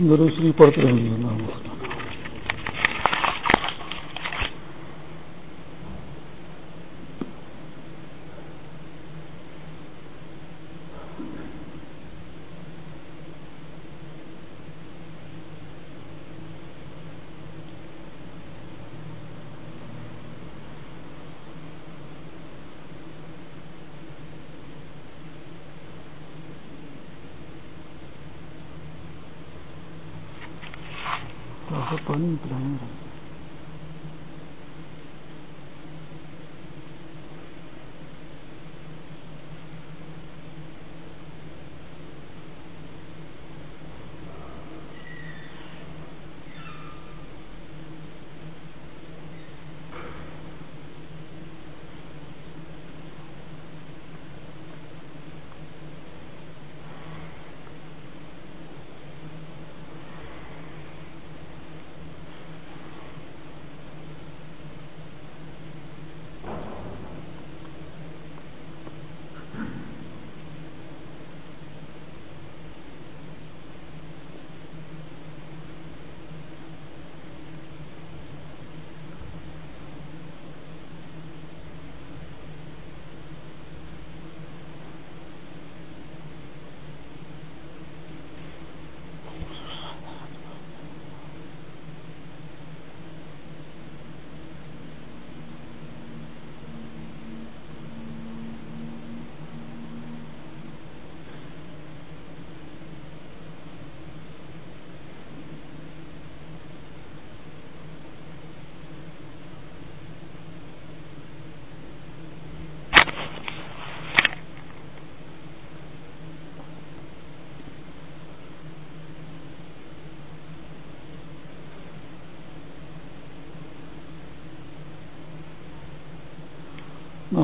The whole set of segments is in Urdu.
درست پڑھتے رہیں گے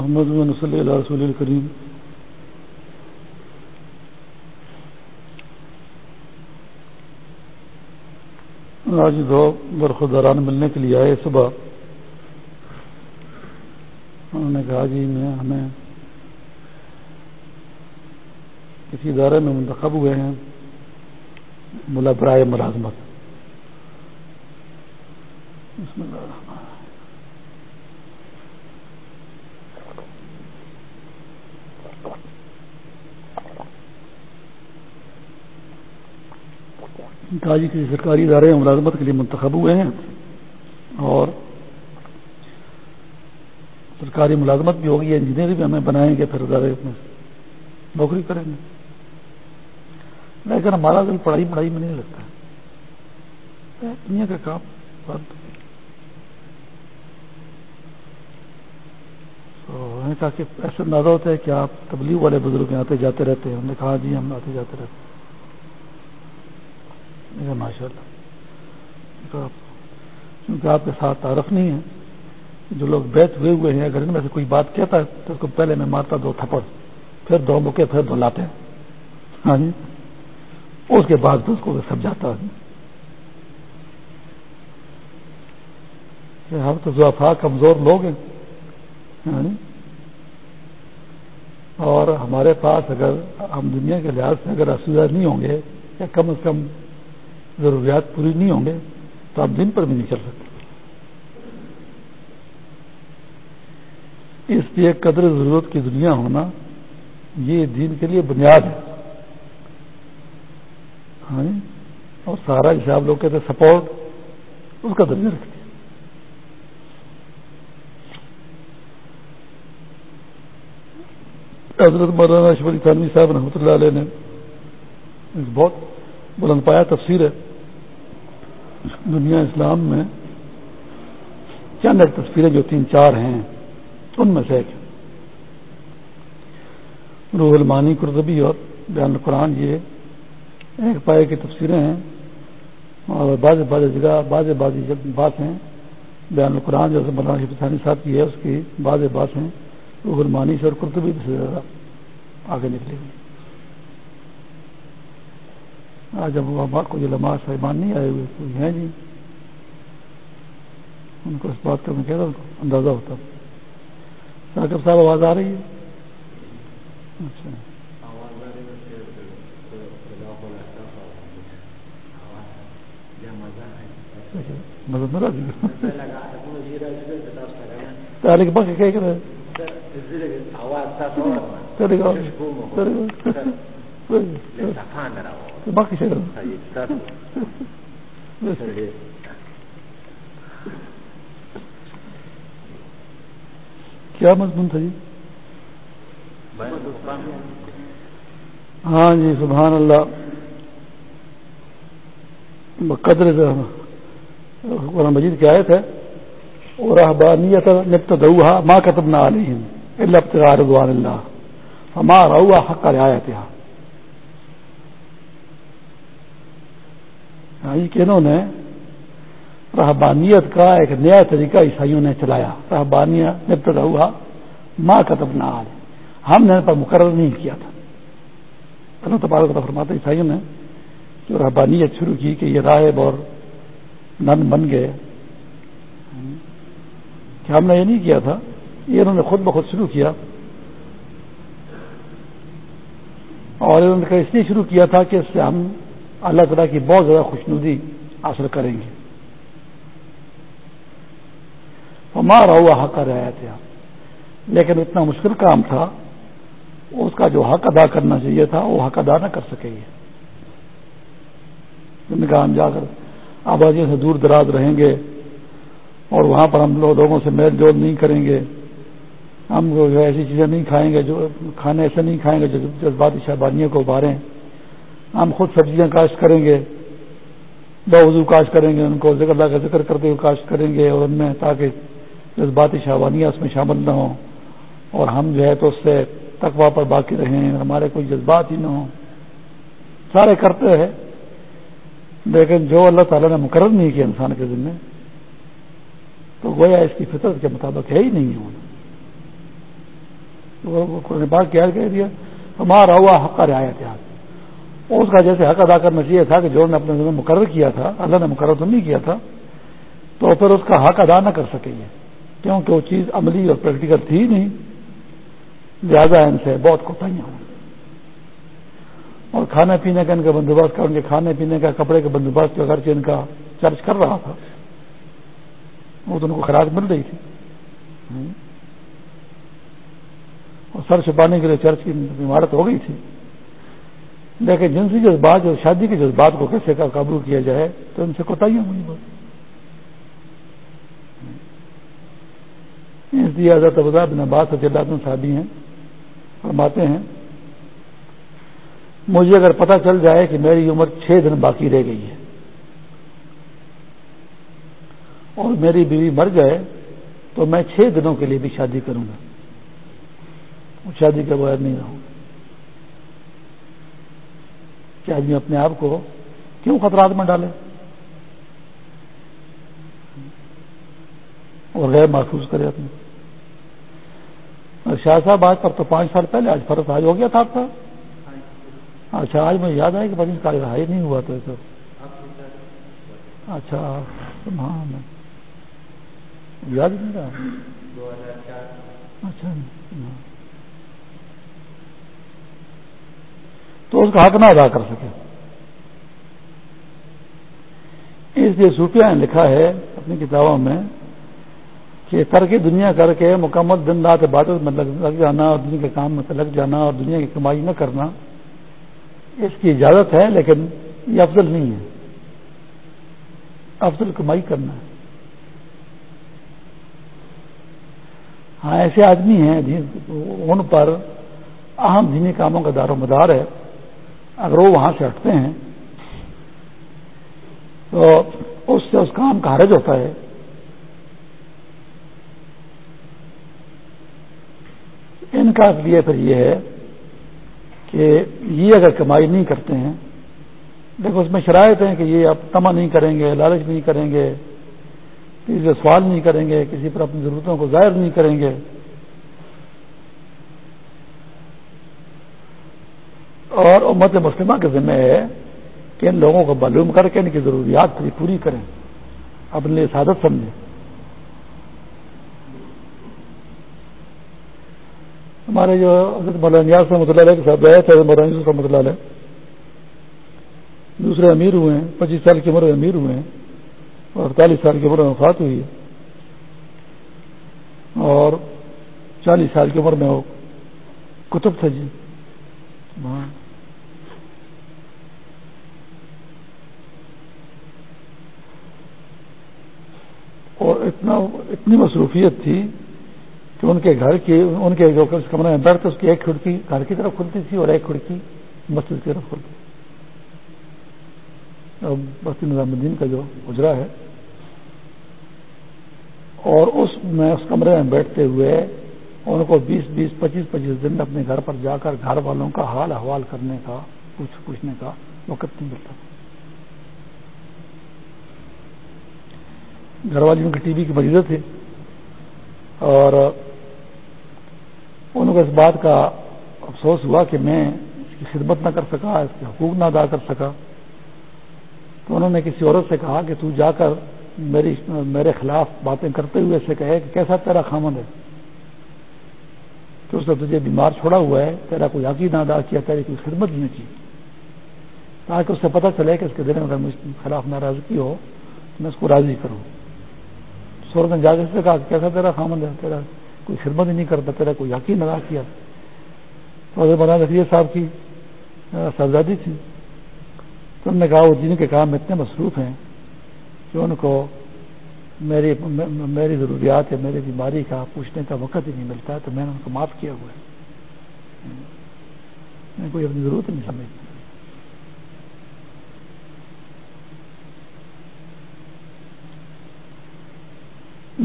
محمد صلی اللہ رسول الکریم آج دو برخداران ملنے کے لیے آئے صبح۔ انہوں نے کہا جی میں، ہمیں کسی ادارے میں منتخب ہوئے ہیں، ملا برائے ملازمت۔ جی کسی سرکاری ادارے ملازمت کے لیے منتخب ہوئے ہیں اور سرکاری ملازمت بھی ہوگی انجینئر بھی ہمیں بنائیں گے پھر ادارے میں نوکری کریں گے۔ لیکن ہمارا دل پڑھائی پڑھائی میں نہیں لگتا دنیا کا کام بند۔ کہا کہ ایسا اندازہ ہوتا ہے کہ آپ تبلیغ والے بزرگ آتے جاتے رہتے ہیں۔ انہوں نے کہا جی ہم آتے جاتے رہتے ہیں۔ ماشاء اللہ کیونکہ آپ کے ساتھ تعارف نہیں ہے جو لوگ بیت ہوئے ہوئے ہیں، اگر ان میں سے کوئی بات کہتا ہے، تو اس کو پہلے میں مارتا دو تھپڑ، پھر دو مکے، پھر دو لاتے ہیں۔ ہاں جی؟ اس کے بعد اس کو سب جاتا ہے۔ ہم تو ضعفا کمزور لوگ ہیں۔ ہاں جی؟ اور ہمارے پاس اگر ہم دنیا کے لحاظ سے اگر اسودہ نہیں ہوں گے، یا کم از کم ضروریات پوری نہیں ہوں گے، تو آپ دن پر بھی نہیں چل سکتے۔ اس لیے قدر ضرورت کی دنیا ہونا یہ دین کے لیے بنیاد ہے۔ ہاں اور سارا جسے آپ لوگ کہتے ہیں سپورٹ اس کا درجہ رکھتی ہے حضرت مولانا اشوری خانوی صاحب رحمۃ اللہ علیہ نے بہت بلند پایا تفسیر ہے۔ دنیا اسلام میں چند ایک تصویریں جو تین چار ہیں، ان میں سے ایک روح المانی قرطبی اور بیان القرآن یہ ایک پائے کی تفسیریں ہیں اور بعض بعض جگہ بعض بعض بات ہیں۔ بیان القرآن جیسے مولانا شفانی صاحب کی ہے، اس کی بعض بات ہیں۔ روح المانی سے اور قرطبی سے زیادہ آگے نکلے گی آج اب کو جو لمحہ صاحبان نہیں آئے ہوئے کوئی ہیں جی ان کو اس بات کا میں کہہ رہا ہوں اندازہ ہوتا ثاقب صاحب آواز آ رہی ہے؟ اچھا۔ مدد نہ راضی تعلق بخ کیا کرے باقی شکر کیا مضمون تھا جی؟ ہاں جی سبحان اللہ۔ قدر قرآن مجید کی آیت ہے۔ اور احبانیت نبتدوها ما كتبنا عليهم الا ابتغاء رضوان الله۔ فما رأوا حق رعایتها ہاں کہ انہوں نے، رہبانیت کا ایک نیا طریقہ عیسائیوں نے چلایا۔ رہبانیت نبتدوها ما كتبنا عليهم ہم نے پر مقرر نہیں کیا تھا۔ اللہ تبارک فرماتے عیسائیوں نے جو رحبانیت شروع کی کہ یہ راہب اور نن بن گئے، کہ ہم نے یہ نہیں کیا تھا، یہ انہوں نے خود بخود شروع کیا۔ اور انہوں نے اس لیے شروع کیا تھا کہ اس سے ہم اللہ تعالیٰ کی بہت زیادہ خوشنودی حاصل کریں گے۔ ہمارا ہوا حق رہا تھا لیکن اتنا مشکل کام تھا، اس کا جو حق ادا کرنا چاہیے تھا، وہ حق ادا نہ کر سکے گے۔ کہا، ہم جا کر آبادیوں سے دور دراز رہیں گے اور وہاں پر ہم لوگوں سے میل جول نہیں کریں گے۔ ہم ایسی چیزیں نہیں کھائیں گے جو کھانے ایسے نہیں کھائیں گے جو جذباتی شہبانیوں کو ابھاریں۔ ہم خود سبزیاں کاشت کریں گے وضو کاشت کریں گے ان کو ذکر اللہ کا ذکر کرتے ہوئے کاشت کریں گے اور ان میں تاکہ جذباتی شہبانیاں اس میں شامل نہ ہوں اور ہم جو ہے تو اس سے تقوا پر باقی رہیں ہمارے کوئی جذبات ہی نہ ہوں سارے کرتے ہیں لیکن جو اللہ تعالیٰ نے مقرر نہیں کیا انسان کے ذمے تو گویا اس کی فطرت کے مطابق ہے ہی نہیں ہونا بات کیا کہہ دیا ہمارا ہوا حق کا رعایت اس کا جیسے حق ادا کرنا چاہیے تھا کہ جو نے اپنے ذمہ مقرر کیا تھا، اللہ نے مقرر تو نہیں کیا تھا، تو پھر اس کا حق ادا نہ کر سکے کیونکہ وہ چیز عملی اور پریکٹیکل تھی نہیں۔ لہٰذا ان سے بہت کوتاہیاں ہوں اور کھانے پینے کا ان کا بندوبست کر، ان کے کھانے پینے کا، کپڑے کا بندوبست اگرچہ ان کا چرچ کر رہا تھا، وہ تو ان کو خراج مل رہی تھی۔ اور سر چھپانے کے لیے چرچ کی عمارت ہو گئی تھی۔ لیکن جنسی جذبات جو شادی کے جذبات کو کیسے کا قابو کیا جائے تو ان سے کوتاہیاں ہوئی بات اس لیے حضرت بن عباس اللہ صحابی ہیں، فرماتے ہیں، مجھے اگر پتہ چل جائے کہ میری عمر چھ دن باقی رہ گئی ہے اور میری بیوی مر جائے تو میں چھ دنوں کے لیے بھی شادی کروں گا۔ شادی کے بغیر نہیں رہوں۔ کہ آدمی اپنے آپ کو کیوں خطرات میں ڈالے؟ اور غیر محفوظ کرے اپنے۔ شاہ صاحب آج پر تو پانچ سال پہلے آج فرض آج ہو گیا تھا آپ کا۔ اچھا آج مجھے یاد آئے کہ بس کا رہائی نہیں ہوا تو اچھا ہاں یاد نہیں رہا۔ اچھا ہاں۔ تو اس کا حق نہ ادا کر سکے۔ اس لیے صوفیہ نے لکھا ہے اپنی کتابوں میں کہ ترک دنیا کر کے مکمل دن رات عبادت میں لگ جانا، اور دنیا کے کام میں لگ جانا، اور دنیا کی کمائی نہ کرنا، اس کی اجازت ہے، لیکن یہ افضل نہیں ہے۔ افضل کمائی کرنا ہے۔ ہاں ایسے آدمی ہیں ان پر اہم دینی کاموں کا دار و مدار ہے۔ اگر وہ وہاں سے ہٹتے ہیں، تو اس سے اس کام کا حرج ہوتا ہے۔ ان کا لیے پھر یہ ہے کہ یہ اگر کمائی نہیں کرتے ہیں، دیکھو اس میں شرائط ہیں کہ یہ اب تما نہیں کریں گے، لالچ نہیں کریں گے، کسی سے سوال نہیں کریں گے، کسی پر اپنی ضرورتوں کو ظاہر نہیں کریں گے۔ اور امت مسلمہ کے ذمہ ہے کہ ان لوگوں کو معلوم کر کے ان کی ضروریات پوری کریں۔ اپنے لیے سعادت سمجھیں۔ ہمارے جو حضرت مولانا رحمۃ اللہ کے ساتھ گئے تھے مولانا رحمۃ اللہ علیہ، دوسرے امیر ہوئے ہیں، پچیس سال کی عمر میں امیر ہوئے ہیں اور اڑتالیس سال کی عمر میں وفات ہوئی ہے۔ اور چالیس سال کی عمر میں وہ کتب تھا جی۔ اور اتنا اتنی مصروفیت تھی کہ ان کے گھر کی ان کے جو کمرے میں بیٹھتے اس کی ایک کھڑکی گھر کی طرف کھلتی تھی اور ایک کھڑکی مسجد کی طرف کھلتی بستی نظام الدین کا جو گجرا ہے اور اس میں اس کمرے میں بیٹھتے ہوئے ان کو بیس بیس، پچیس پچیس دن اپنے گھر پر جا کر گھر والوں کا حال احوال کرنے کا کچھ پوچھنے کا وقت نہیں ملتا۔ گھر والی کی ٹی وی کی مریض تھے اور ان کو اس بات کا افسوس ہوا کہ میں اس کی خدمت نہ کر سکا، اس کے حقوق نہ ادا کر سکا۔ تو انہوں نے کسی عورت سے کہا کہ تو جا کر میری، میرے خلاف باتیں کرتے ہوئے سے کہے کہ کیسا تیرا خامن ہے؟ کہ اس نے تجھے بیمار چھوڑا ہوا ہے، تیرا کوئی حقی نہ ادا کیا، تیری کوئی خدمت نہیں کی۔ تاکہ اس سے پتہ چلے کہ اس کے دل میں اگر مجھ خلاف ناراضگی ہو، تو میں اس کو راضی کروں۔ سورت نے جا کے سے کہا کیسا تیرا خامن ہے، تیرا کوئی خدمت ہی نہیں کرتا، تیرا کوئی یقین ادا کیا۔ تو بنا رکھیے صاحب کی سرزادی تھی۔ تو انہوں نے کہا، وہ جن کے کام اتنے مصروف ہیں کہ ان کو میری میری ضروریات ہے میری بیماری کا پوچھنے کا وقت ہی نہیں ملتا، تو میں نے ان کو معاف کیا ہوا ہے۔ میں کوئی اپنی ضرورت نہیں سمجھتی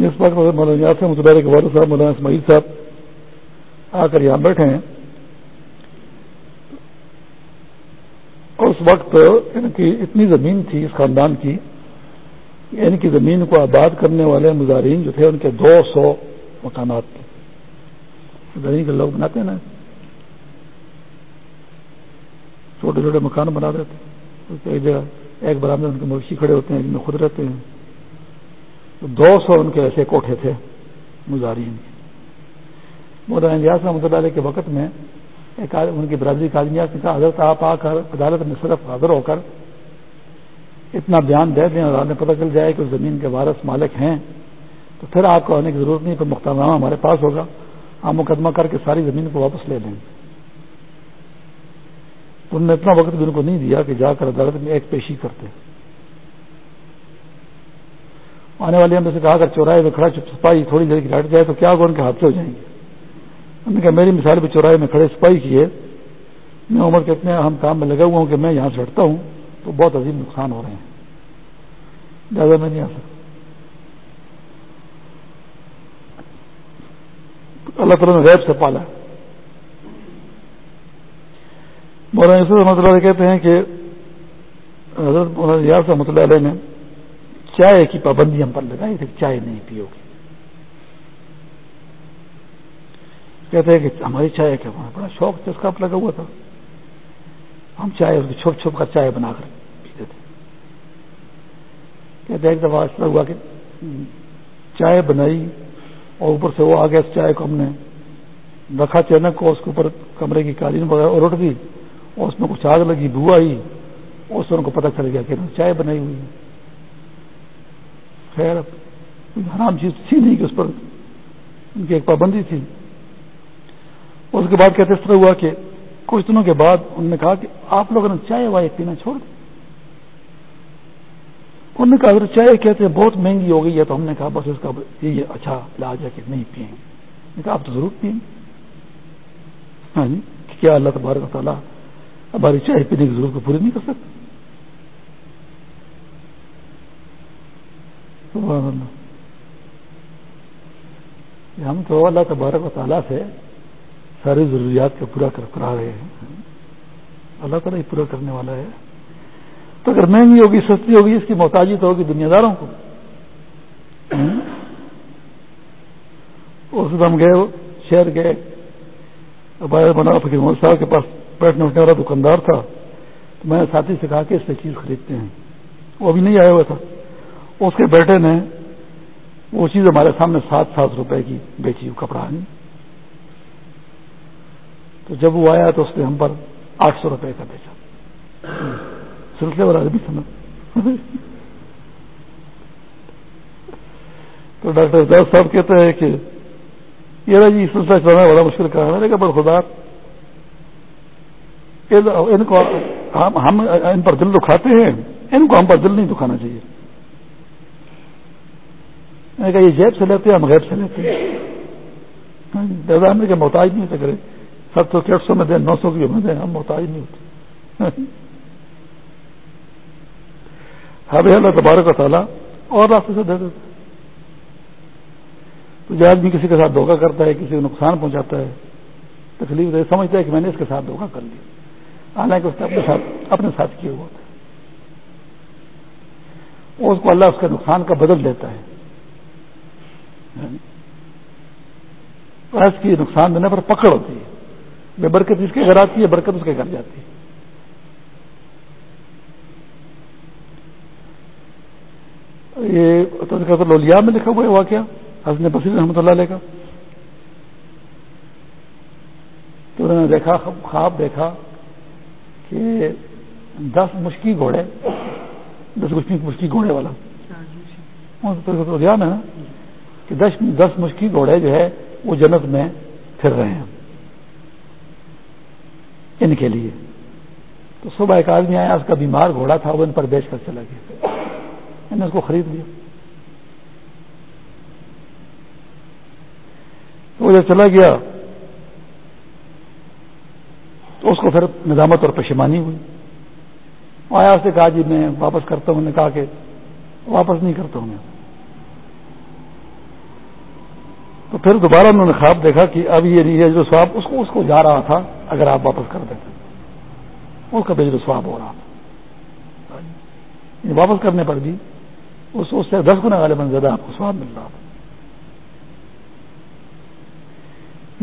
اس وقت مولانا یاسر مطالعہ والد صاحب، مولانا اسماعیل صاحب آ کر یہاں بیٹھے ہیں۔ اس وقت ان کی اتنی زمین تھی، اس خاندان کی یعنی ان کی زمین کو آباد کرنے والے مظاہرین جو تھے ان کے دو سو مکانات تھے۔ زمین کے لوگ بناتے ہیں نا۔ چھوٹے چھوٹے مکان بنا دیتے ایک جگہ، ایک برآمد ان کے مویشی کھڑے ہوتے ہیں جن میں خود رہتے ہیں۔ دو سو ان کے ایسے کوٹھے تھے مظاہرین مولانا الیاس رحمۃ اللہ علیہ کے وقت میں ایک ان کی برادری کا آدمی نے کہا، حضرت آپ آ کر عدالت میں صرف حاضر ہو کر اتنا بیان دے دیں اور پتہ چل جائے کہ اس زمین کے وارث مالک ہیں، تو پھر آپ کو آنے کی ضرورت نہیں، پھر مختار نامہ ہمارے پاس ہوگا۔ ہم مقدمہ کر کے ساری زمین کو واپس لے لیں۔ انہوں نے اتنا وقت بھی ان کو نہیں دیا کہ جا کر عدالت میں ایک پیشی کرتے۔ آنے والے ہم سے کہا، اگر چوراہے میں کھڑا سپاہی تھوڑی دیر کی ہٹ جائے تو کیا ہوگا ان کے حادثے ہو جائیں گے۔ انہوں نے کہا، میری مثال بھی چوراہے میں کھڑے سپاہی کی ہے میں عمر کے اتنے اہم کام میں لگا ہوا ہوں کہ میں یہاں سے ہٹتا ہوں۔ تو بہت عظیم نقصان ہو رہے ہیں۔ زیادہ میں نہیں آ سکتا۔ اللہ تعالیٰ نے ریب سے پالا۔ مولانا یوسف رحمۃ اللہ کہتے ہیں کہ حضرت مولانا یار رحمۃ اللہ علیہ نے چائے کی پابندی ہم پر لگائی تھی چائے نہیں پیو گی۔ کہتے ہیں کہ ہماری چائے کیا بڑا شوق اس کا لگا ہوا تھا۔ ہم چائے اس کی چھپ چھپ کر چائے بنا کر پیتے تھے۔ کہتے ایک دفعہ ایسا ہوا کہ چائے بنائی اور اوپر سے وہ آ گیا چائے کو ہم نے رکھا چینک کو، اس کے اوپر کمرے کی قالین وغیرہ اور اٹھ دی اور اس میں کچھ آگ لگی بو آئی اس سے ان کو پتہ چل گیا کہ چائے بنائی ہوئی ہے۔ خیر حرام چیز تھی نہیں کہ اس پر ان کی ایک پابندی تھی۔ اس کے بعد کہتے اس طرح ہوا کہ کچھ دنوں کے بعد انہوں نے کہا کہ آپ لوگوں نے چائے وائے پینا چھوڑ دی انہوں نے کہا اگر چائے کہتے ہیں بہت مہنگی ہو گئی ہے تو ہم نے کہا بس اس کا یہ اچھا علاج ہے کہ نہیں پیئیں گے کہا آپ تو ضرور پئیں۔ ہاں جی کیا اللہ تبارک تعالیٰ ہماری چائے پینے کی ضرورت کو پوری نہیں کر سکتے ہم تو اللہ تبارک و تعالیٰ سے ساری ضروریات کو پورا کر کرا رہے ہیں۔ اللہ تعالیٰ ہی پورا کرنے والا ہے۔ تو اگر مہنگی ہوگی سستی ہوگی، اس کی محتاجی تو ہوگی دنیا داروں کو۔ اس ہم گئے شہر گئے۔ بنا فکر محمد صاحب کے پاس بیٹھنے اٹھنے والا دکاندار تھا۔ تو میں نے ساتھی سے کہا کہ اس سے چیز خریدتے ہیں۔ وہ ابھی نہیں آیا ہوا تھا۔ اس کے بیٹے نے وہ چیز ہمارے سامنے سات سات روپے کی بیچی کپڑا۔ نہیں تو جب وہ آیا تو اس نے ہم پر آٹھ سو روپے کا بیچا۔ سلسلے والا بھی سمجھ تو ڈاکٹر دس صاحب کہتے ہیں کہ یہ جی سلسلہ چلانا بڑا مشکل کام ہے لیکن بڑا خدا ان کو ہم ان پر دل دکھاتے ہیں ان کو ہم پر دل نہیں دکھانا چاہیے۔ میں کہا یہ جیب سے لیتے ہیں ہم غیب سے لیتے ہیں۔ ہاں جی، کہ محتاج نہیں ہوتے کرے۔ ستر سو آٹھ سو میں دیں نو سو کی میں دیں ہم محتاج نہیں ہوتے ہمیں اللہ تبارک و تعالیٰ اور راستے سے دے دیتے تو جو آدمی کسی کے ساتھ دھوکہ کرتا ہے کسی کو نقصان پہنچاتا ہے تکلیف دے سمجھتا ہے کہ میں نے اس کے ساتھ دھوکہ کر لیا حالانکہ اس نے اپنے ساتھ اپنے ساتھ کیا ہوا تھا اس کو اللہ اس کے نقصان کا بدل دیتا ہے اس کی نقصان دینے پر پکڑ ہوتی ہے بے برکت اس کے گھر آتی ہے، برکت اس کے گھر جاتی ہے۔ یہ لولیا میں لکھا ہوا ہے واقعہ حسن بصیر رحمۃ اللہ علیہ کا۔ تو انہوں نے دیکھا، خواب دیکھا کہ دس مشکی گھوڑے، دس مشکی گھوڑے والا۔ نا کہ دس دس مشکی گھوڑے جو ہے وہ جنت میں پھر رہے ہیں۔ ان کے لیے۔ تو صبح ایک آدمی آیا، اس کا بیمار گھوڑا تھا، وہ ان پر بیچ کر چلا گیا۔ انہوں نے اس کو خرید لیا۔ وہ جب چلا گیا، تو اس کو پھر ندامت اور پشمانی ہوئی۔ آیا، اس نے کہا جی میں واپس کرتا ہوں۔ نے کہا کہ واپس نہیں کرتا ہوں میں۔ تو پھر دوبارہ انہوں نے خواب دیکھا کہ اب یہ جو سواب اس کو اس کو جا رہا تھا اگر آپ واپس کر دیتے۔ اس کا بجر سواب ہو رہا تھا۔ یعنی واپس کرنے پر بھی اس سے دس گنا والے من زیادہ آپ کو سواب مل رہا تھا۔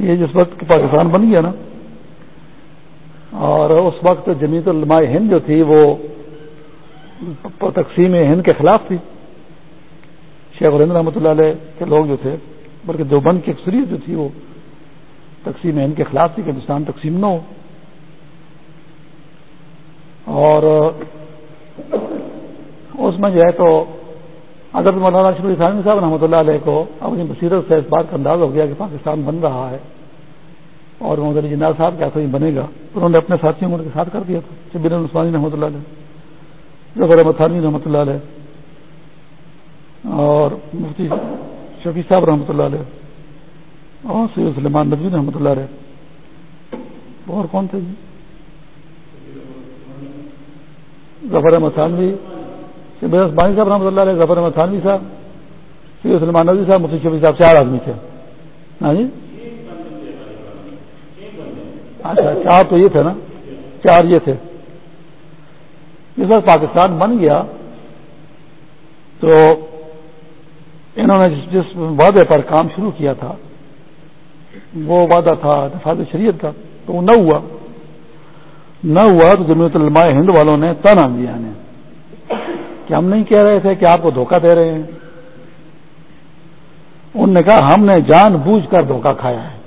یہ جس وقت پاکستان بن گیا نا۔ اور اس وقت جمیت علماء ہند جو تھی، وہ تقسیم ہند کے خلاف تھی۔ شیخ الند رحمۃ اللہ علیہ کے لوگ جو تھے بلکہ دیوبند کی اکثریت جو تھی وہ تقسیم ہند کے خلاف تھی کہ ہندوستان تقسیم نہ ہو۔ اور اس میں جو ہے تو حضرت مولانا شریف ثانی صاحب رحمۃ اللہ علیہ کو اپنی بصیرت سے اس بات کا انداز ہو گیا کہ پاکستان بن رہا ہے اور محمد علی جناب صاحب کیا بنے گا۔ انہوں نے اپنے ساتھیوں کو ان کے ساتھ کر دیا تھا۔ شبیر عثمانی رحمۃ اللہ علیہ، ظفر احمد تھانی رحمۃ اللہ علیہ، اور مفتی شفیع صاحب رحمۃ اللہ علیہ، اور سید سلمان ندوی رحمۃ اللہ علیہ۔ اور کون تھے جی؟ ظفر احمد تھانوی۔ شبیر صاحب رحمۃ اللہ علیہ، ظفر احمد تھانوی صاحب، سید سلمان ندوی صاحب، مفتی شفیع صاحب، چار آدمی تھے۔ ہاں جی؟ اچھا چار تو یہ تھے نا؟ چار یہ تھے۔ جس وقت پاکستان بن گیا تو انہوں نے جس وعدے پر کام شروع کیا تھا، وہ وعدہ تھا نفاذ شریعت کا، تو وہ نہ ہوا۔ نہ ہوا تو جمعیت علماء ہند والوں نے تنا دیا کہ ہم نہیں کہہ رہے تھے کہ آپ کو دھوکہ دے رہے ہیں۔ انہوں نے کہا، ہم نے جان بوجھ کر دھوکہ کھایا ہے۔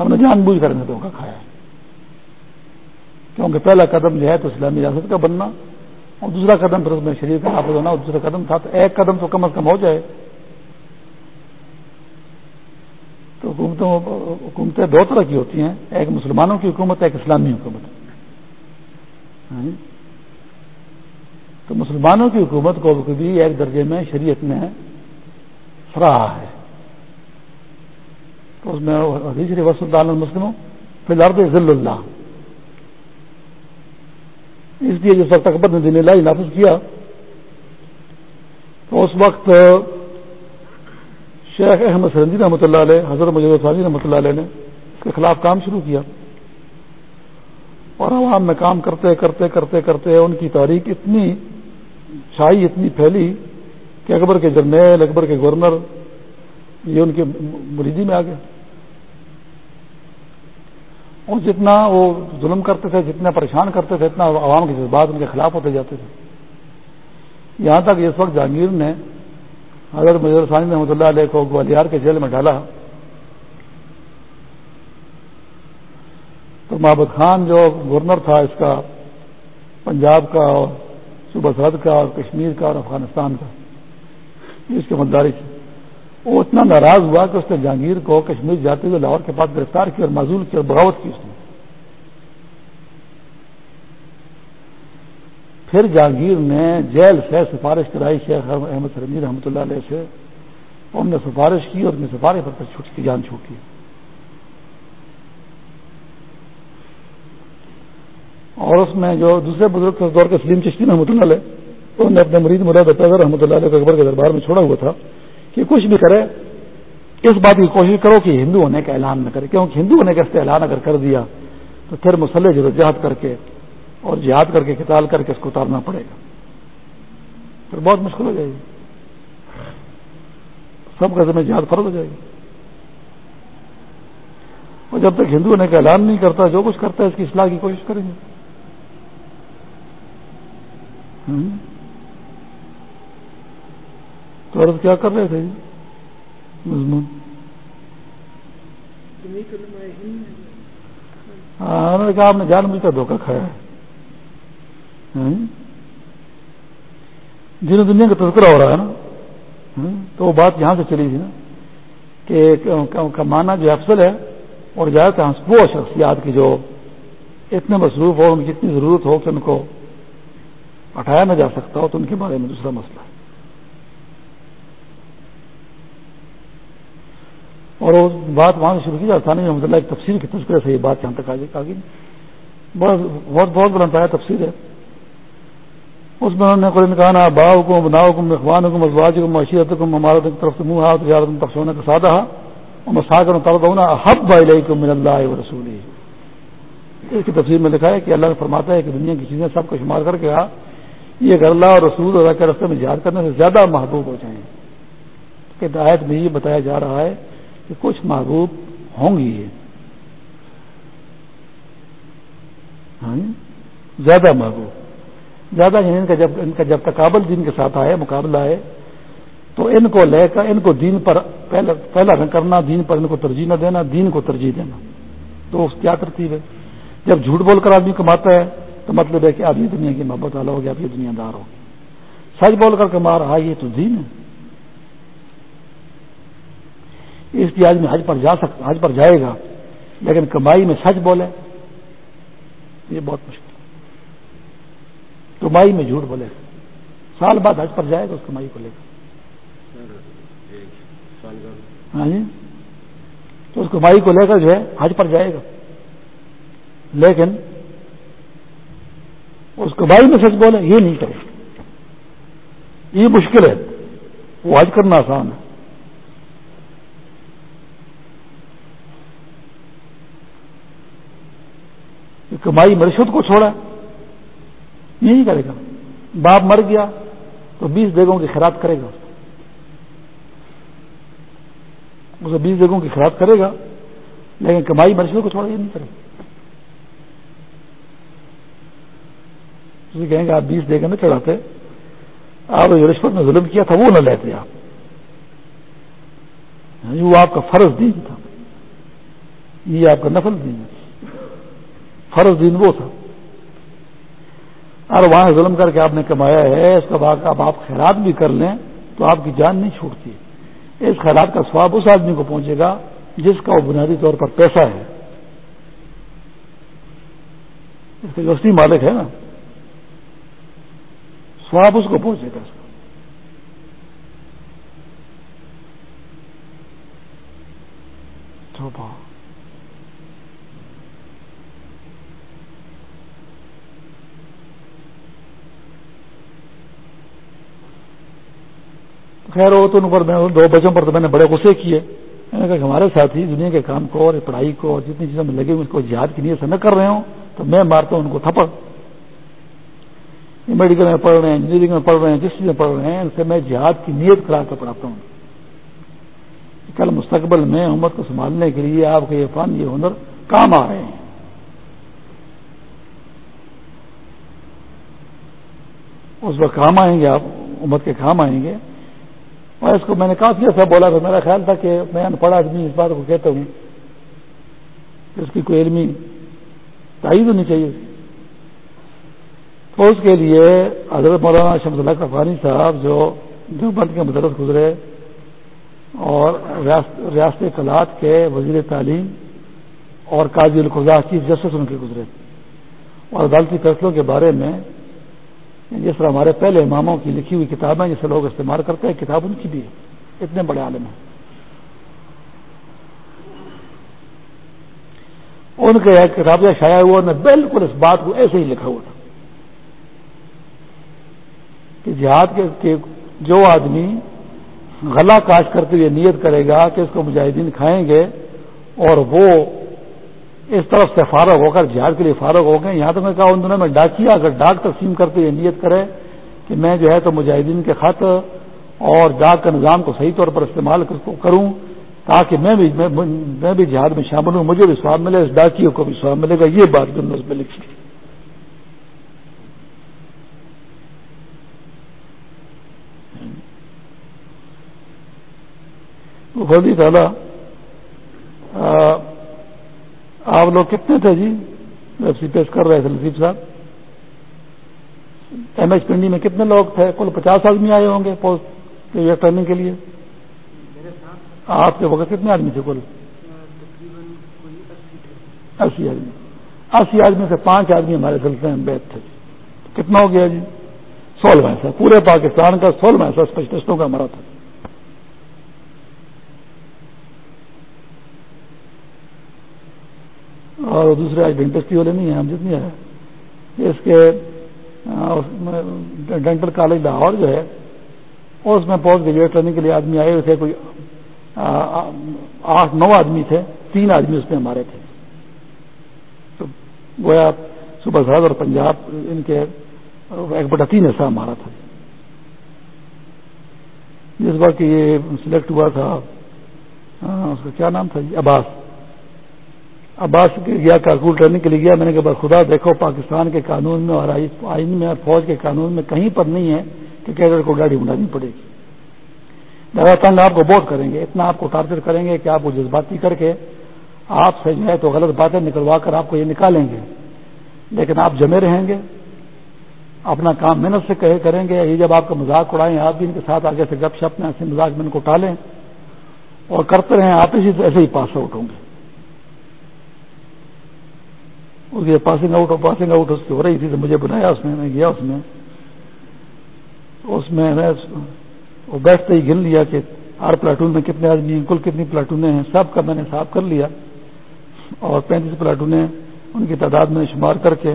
ہم نے جان بوجھ کر دھوکہ کھایا ہے۔ کیونکہ پہلا قدم جو ہے تو اسلامی ریاست کا بننا۔ اور دوسرا قدم پھر اس میں شریر کا نافذ ہونا اور دوسرا قدم تھا تو ایک قدم تو کم از کم ہو جائے۔ تو حکومتوں حکومتیں دو طرح کی ہوتی ہیں، ایک مسلمانوں کی حکومت، ایک اسلامی حکومت۔ ہاں جی؟ تو مسلمانوں کی حکومت کو بھی ایک درجے میں شریعت میں فراہ ہے۔ تو اس میں حدیث وسط المسلم فی الحال ضلع اللہ۔ اس لیے جس وقت اکبر نے دین اللہ نافذ کیا، تو اس وقت شیخ احمد سرندی رحمۃ اللہ علیہ، حضرت مجھے ثانی رحمۃ اللہ علیہ نے اس کے خلاف کام شروع کیا۔ اور عوام میں کام کرتے کرتے کرتے کرتے ان کی تاریخ اتنی چھائی، اتنی پھیلی کہ اکبر کے جرنیل، اکبر کے گورنر یہ ان کے مریدی میں آ گئے۔ اور جتنا وہ ظلم کرتے تھے، جتنا پریشان کرتے تھے، اتنا عوام کے جذبات ان کے خلاف ہوتے جاتے تھے۔ یہاں تک اس وقت جہانگیر نے حضرت مجھے ثانی رحمۃ اللہ علیہ کو گوالیار کے جیل میں ڈالا۔ تو محبت خان جو گورنر تھا، اس کا، پنجاب کا اور صوبہ سرحد کا اور کشمیر کا اور افغانستان کا اس کی مدداری سے وہ اتنا ناراض ہوا کہ اس نے جہانگیر کو کشمیر جاتے ہوئے لاہور کے پاس گرفتار کی اور معذول کی اور بغاوت کی اس نے۔ پھر جہانگیر نے جیل سے سفارش کرائی، شیخ احمد سرنجی رحمۃ اللہ علیہ سے۔ انہوں نے سفارش کی اور اپنی سفارش پر چھوٹ کی جان چھوٹی اور اس میں جو دوسرے بزرگ دور کے سلیم چشتی رحمۃ اللہ علیہ انہوں نے اپنے مرید مراد رحمۃ اللہ علیہ اکبر کے دربار میں چھوڑا ہوا تھا۔ کہ کچھ بھی کرے، اس بات کی کوشش کرو کہ ہندو ہونے کا اعلان نہ کرے، کیونکہ ہندو ہونے کا اس اعلان اگر کر دیا تو پھر مسلح جدوجہد کر کے اور جہاد کر کے قتال کر کے اس کو اتارنا پڑے گا۔ پھر بہت مشکل ہو جائے گی۔ سب کا ذمہ جہاد فرض ہو جائے گی۔ اور جب تک ہندو ہونے کا اعلان نہیں کرتا، جو کچھ کرتا ہے، اس کی اصلاح کی کوشش کریں گے۔ تو عرض کیا کر رہے تھے جی؟ مضمون۔ ہاں نے کہا آپ نے جان بوجھ کا دھوکہ کھایا ہے۔ ہاں؟ جن دنیا کا تذکرہ ہو رہا ہے نا ہاں، تو وہ بات یہاں سے چلی تھی نا کہ مانا جو افسر ہے اور زیادہ وہ شخصیات کی جو اتنے مصروف ہو، ان کی اتنی ضرورت ہو کہ ان کو اٹھایا نہ جا سکتا ہو، تو ان کے بارے میں دوسرا مسئلہ ہے۔ اور وہ بات وہاں سے شروع کی جاتا نہیں رحمۃ اللہ ایک تفصیل کی تذکرے سے یہ بات یہاں تک آ گئی بہت بہت بلند آیا تفصیل ہے۔ اس میں انہوں نے قرآن کہا باؤ کو بناؤ کم اخوان حکم ازواج کو معاشیت کو ممارت کی طرف سے منہ ہاتھ تجارت تفسونے کا سادہ اور مساگر طرف ہونا حب بائی کو من اللہ و رسول اس کی تفصیل میں لکھا ہے کہ اللہ نے فرماتا ہے کہ دنیا کی چیزیں سب کو شمار کر کے کہا یہ اگر اللہ اور رسول اللہ کے رستے میں جہاد کرنے سے زیادہ محبوب ہو جائیں۔ کہ دایت میں یہ بتایا جا رہا ہے کہ کچھ محبوب ہوں گی ہاں جی؟ زیادہ محبوب۔ زیادہ یعنی ان کا جب ان کا جب تقابل دین کے ساتھ آئے، مقابلہ آئے، تو ان کو لے کر ان کو دین پر پہلا پہلا نہ کرنا، دین پر ان کو ترجیح نہ دینا، دین کو ترجیح دینا۔ تو اس کیا ترتیب ہے؟ جب جھوٹ بول کر آدمی کماتا ہے، تو مطلب ہے کہ آپ یہ دنیا کی محبت والا ہو گیا آپ یہ دنیا دار ہو۔ سچ بول کر کما رہا یہ تو دین ہے۔ اس لیے آدمی حج پر جا سکتا حج پر جائے گا، لیکن کمائی میں سچ بولے، یہ بہت مشکل کمائی میں جھوٹ بولے، سال بعد حج پر جائے گا، اس کمائی کو لے کر ہاں جی؟ تو اس کمائی کو لے کر جو ہے، حج پر جائے گا۔ لیکن اس کمائی میں سچ بولے، یہ نہیں کرے یہ مشکل ہے۔ وہ حج کرنا آسان ہے۔ کمائی مرشد کو چھوڑا۔ یہ نہیں کرے گا۔ باپ مر گیا تو بیس بیگوں کی خراب کرے گا۔ اسے بیس بیگوں کی خراب کرے گا، لیکن کمائی مرشد کو چھوڑا، یہ نہیں کرے گا۔ کہیں گے، آپ بیس بیگے نہ چڑھاتے۔ آپ رشوت میں ظلم کیا تھا، وہ نہ لیتے آپ۔ یعنی وہ آپ کا فرض دین تھا۔ یہ آپ کا نفل دین ہے فرض دین وہ تھا۔ اور وہاں ظلم کر کے آپ نے کمایا ہے، اس کا بعد اب آپ خیرات بھی کر لیں تو آپ کی جان نہیں چھوٹتی۔ اس خیرات کا سواب اس آدمی کو پہنچے گا جس کا وہ بنیادی طور پر پیسہ ہے۔ اس کا جو اصلی مالک ہے نا سواب اس کو پہنچے گا۔ اس کا خیر ہو تو ان پر میں دو بچوں پر تو میں نے بڑے غصے کیے۔ میں نے کہا کہ ہمارے ساتھی دنیا کے کام کو اور پڑھائی کو اور جتنی چیزوں میں لگے ہوئے اس کو جہاد کی نیت سے نہ کر رہے ہوں، تو میں مارتا ہوں ان کو تھپڑ۔ میڈیکل میں پڑھ رہے ہیں، انجینئرنگ میں پڑھ رہے ہیں جس چیز میں پڑھ رہے ہیں، ان سے میں جہاد کی نیت کرا کر پڑھاتا ہوں۔ کل مستقبل میں امت کو سنبھالنے کے لیے آپ کے یہ فن، یہ ہنر کام آ رہے ہیں۔ اس وقت کام آئیں گے آپ، امت کے کام آئیں گے۔ اور اس کو میں نے کافی ایسا بولا تھا، میرا خیال تھا کہ میں ان پڑھا آدمی اس بات کو کہتا ہوں کہ اس کی کوئی علمی تائید ہونی چاہیے۔ تو اس کے لیے حضرت مولانا شمس اللہ کفانی صاحب جو دیوبند کے مدرس گزرے اور ریاست کلات کے وزیر تعلیم اور قاضی القضا چیف جسٹس ان کے گزرے۔ اور عدالتی فیصلوں کے بارے میں جس طرح ہمارے پہلے اماموں کی لکھی ہوئی کتابیں جسے لوگ استعمال کرتے ہیں، کتاب ان کی بھی ہے۔ اتنے بڑے عالم ہیں۔ ان کے کتاب سے شاید ہوا نے بالکل اس بات کو ایسے ہی لکھا ہوا تھا کہ جہاد کے جو آدمی غلہ کاش کرتے ہوئے نیت کرے گا کہ اس کو مجاہدین کھائیں گے اور وہ اس طرف سے فارغ ہو کر جہاد کے لیے فارغ ہو گئے، یہاں تو میں کہا ان دنوں میں ڈاکیا اگر ڈاک تقسیم کرتے ہوئے نیت کرے کہ میں جو ہے تو مجاہدین کے خط اور ڈاک کا نظام کو صحیح طور پر استعمال کروں تاکہ میں بھی میں بھی جہاد میں شامل ہوں، مجھے بھی سواب ملے، اس ڈاکیوں کو بھی سواب ملے گا، یہ بات اس میں لکھی۔ تعالی آپ لوگ کتنے تھے جی؟ سی پیش کر رہے تھے لطیف صاحب۔ ایم ایچ پنڈی میں کتنے لوگ تھے؟ کل پچاس آدمی آئے ہوں گے پوسٹ ٹریننگ کے لیے۔ آپ کے وقت کتنے آدمی تھے کل؟ اسی آدمی۔ اسی آدمی سے پانچ آدمی ہمارے سلسلے میں بیٹھ تھے جی۔ کتنا ہو گیا جی؟ سولہ ایسا پورے پاکستان کا سولہ ایسا اسپیشلسٹوں کا ہمارا تھا اور دوسرے آج ڈینٹسٹی والے نہیں ہیں، ہم جتنی ہے اس کے ڈینٹل کالج لاہور جو ہے، اس میں پوسٹ گریجویٹ کرنے کے لیے آدمی آئے ہوئے تھے، کوئی آٹھ، نو آدمی تھے، تین آدمی اس میں ہمارے تھے۔ تو گویا صبح سرحد اور پنجاب، ان کے ایک بٹا تین ایسا ہمارا تھا۔ جس بار کہ یہ سلیکٹ ہوا تھا اس کا کیا نام تھا؟ عباس۔ عباس عباس گیا، کارکول ٹریننگ کے لیے گیا، میں نے کہا خدا دیکھو پاکستان کے قانون میں اور آئین میں اور فوج کے قانون میں کہیں پر نہیں ہے کہ کیڈر کو گاڑی اڑانی پڑے گی۔ زیادہ تنگ آپ کو بہت کریں گے، اتنا آپ کو ٹارچر کریں گے کہ آپ کو جذباتی کر کے آپ سے جو ہے تو غلط باتیں نکلوا کر آپ کو یہ نکالیں گے۔ لیکن آپ جمے رہیں گے، اپنا کام محنت سے کہے کریں گے۔ یہ جب آپ کا مذاق اڑائیں، آپ بھی ان کے ساتھ آگے سے گپ شپ میں ایسے مذاق میں ان کو ٹالیں اور کرتے رہیں، آپ اسی ایسے ہی پاس آؤٹ ہوں گے۔ اس کی پاسنگ آؤٹ اور پاسنگ آؤٹ اس کی ہو رہی تھی تو مجھے بلایا اس نے میں گیا اس میں۔ اس میں وہ بیٹھتے ہی گن لیا کہ ہر پلاٹون میں کتنے آدمی ہیں، کل کتنی پلاٹونیں ہیں، سب کا میں نے صاف کر لیا۔ اور پینتیس پلاٹونیں ان کی تعداد میں شمار کر کے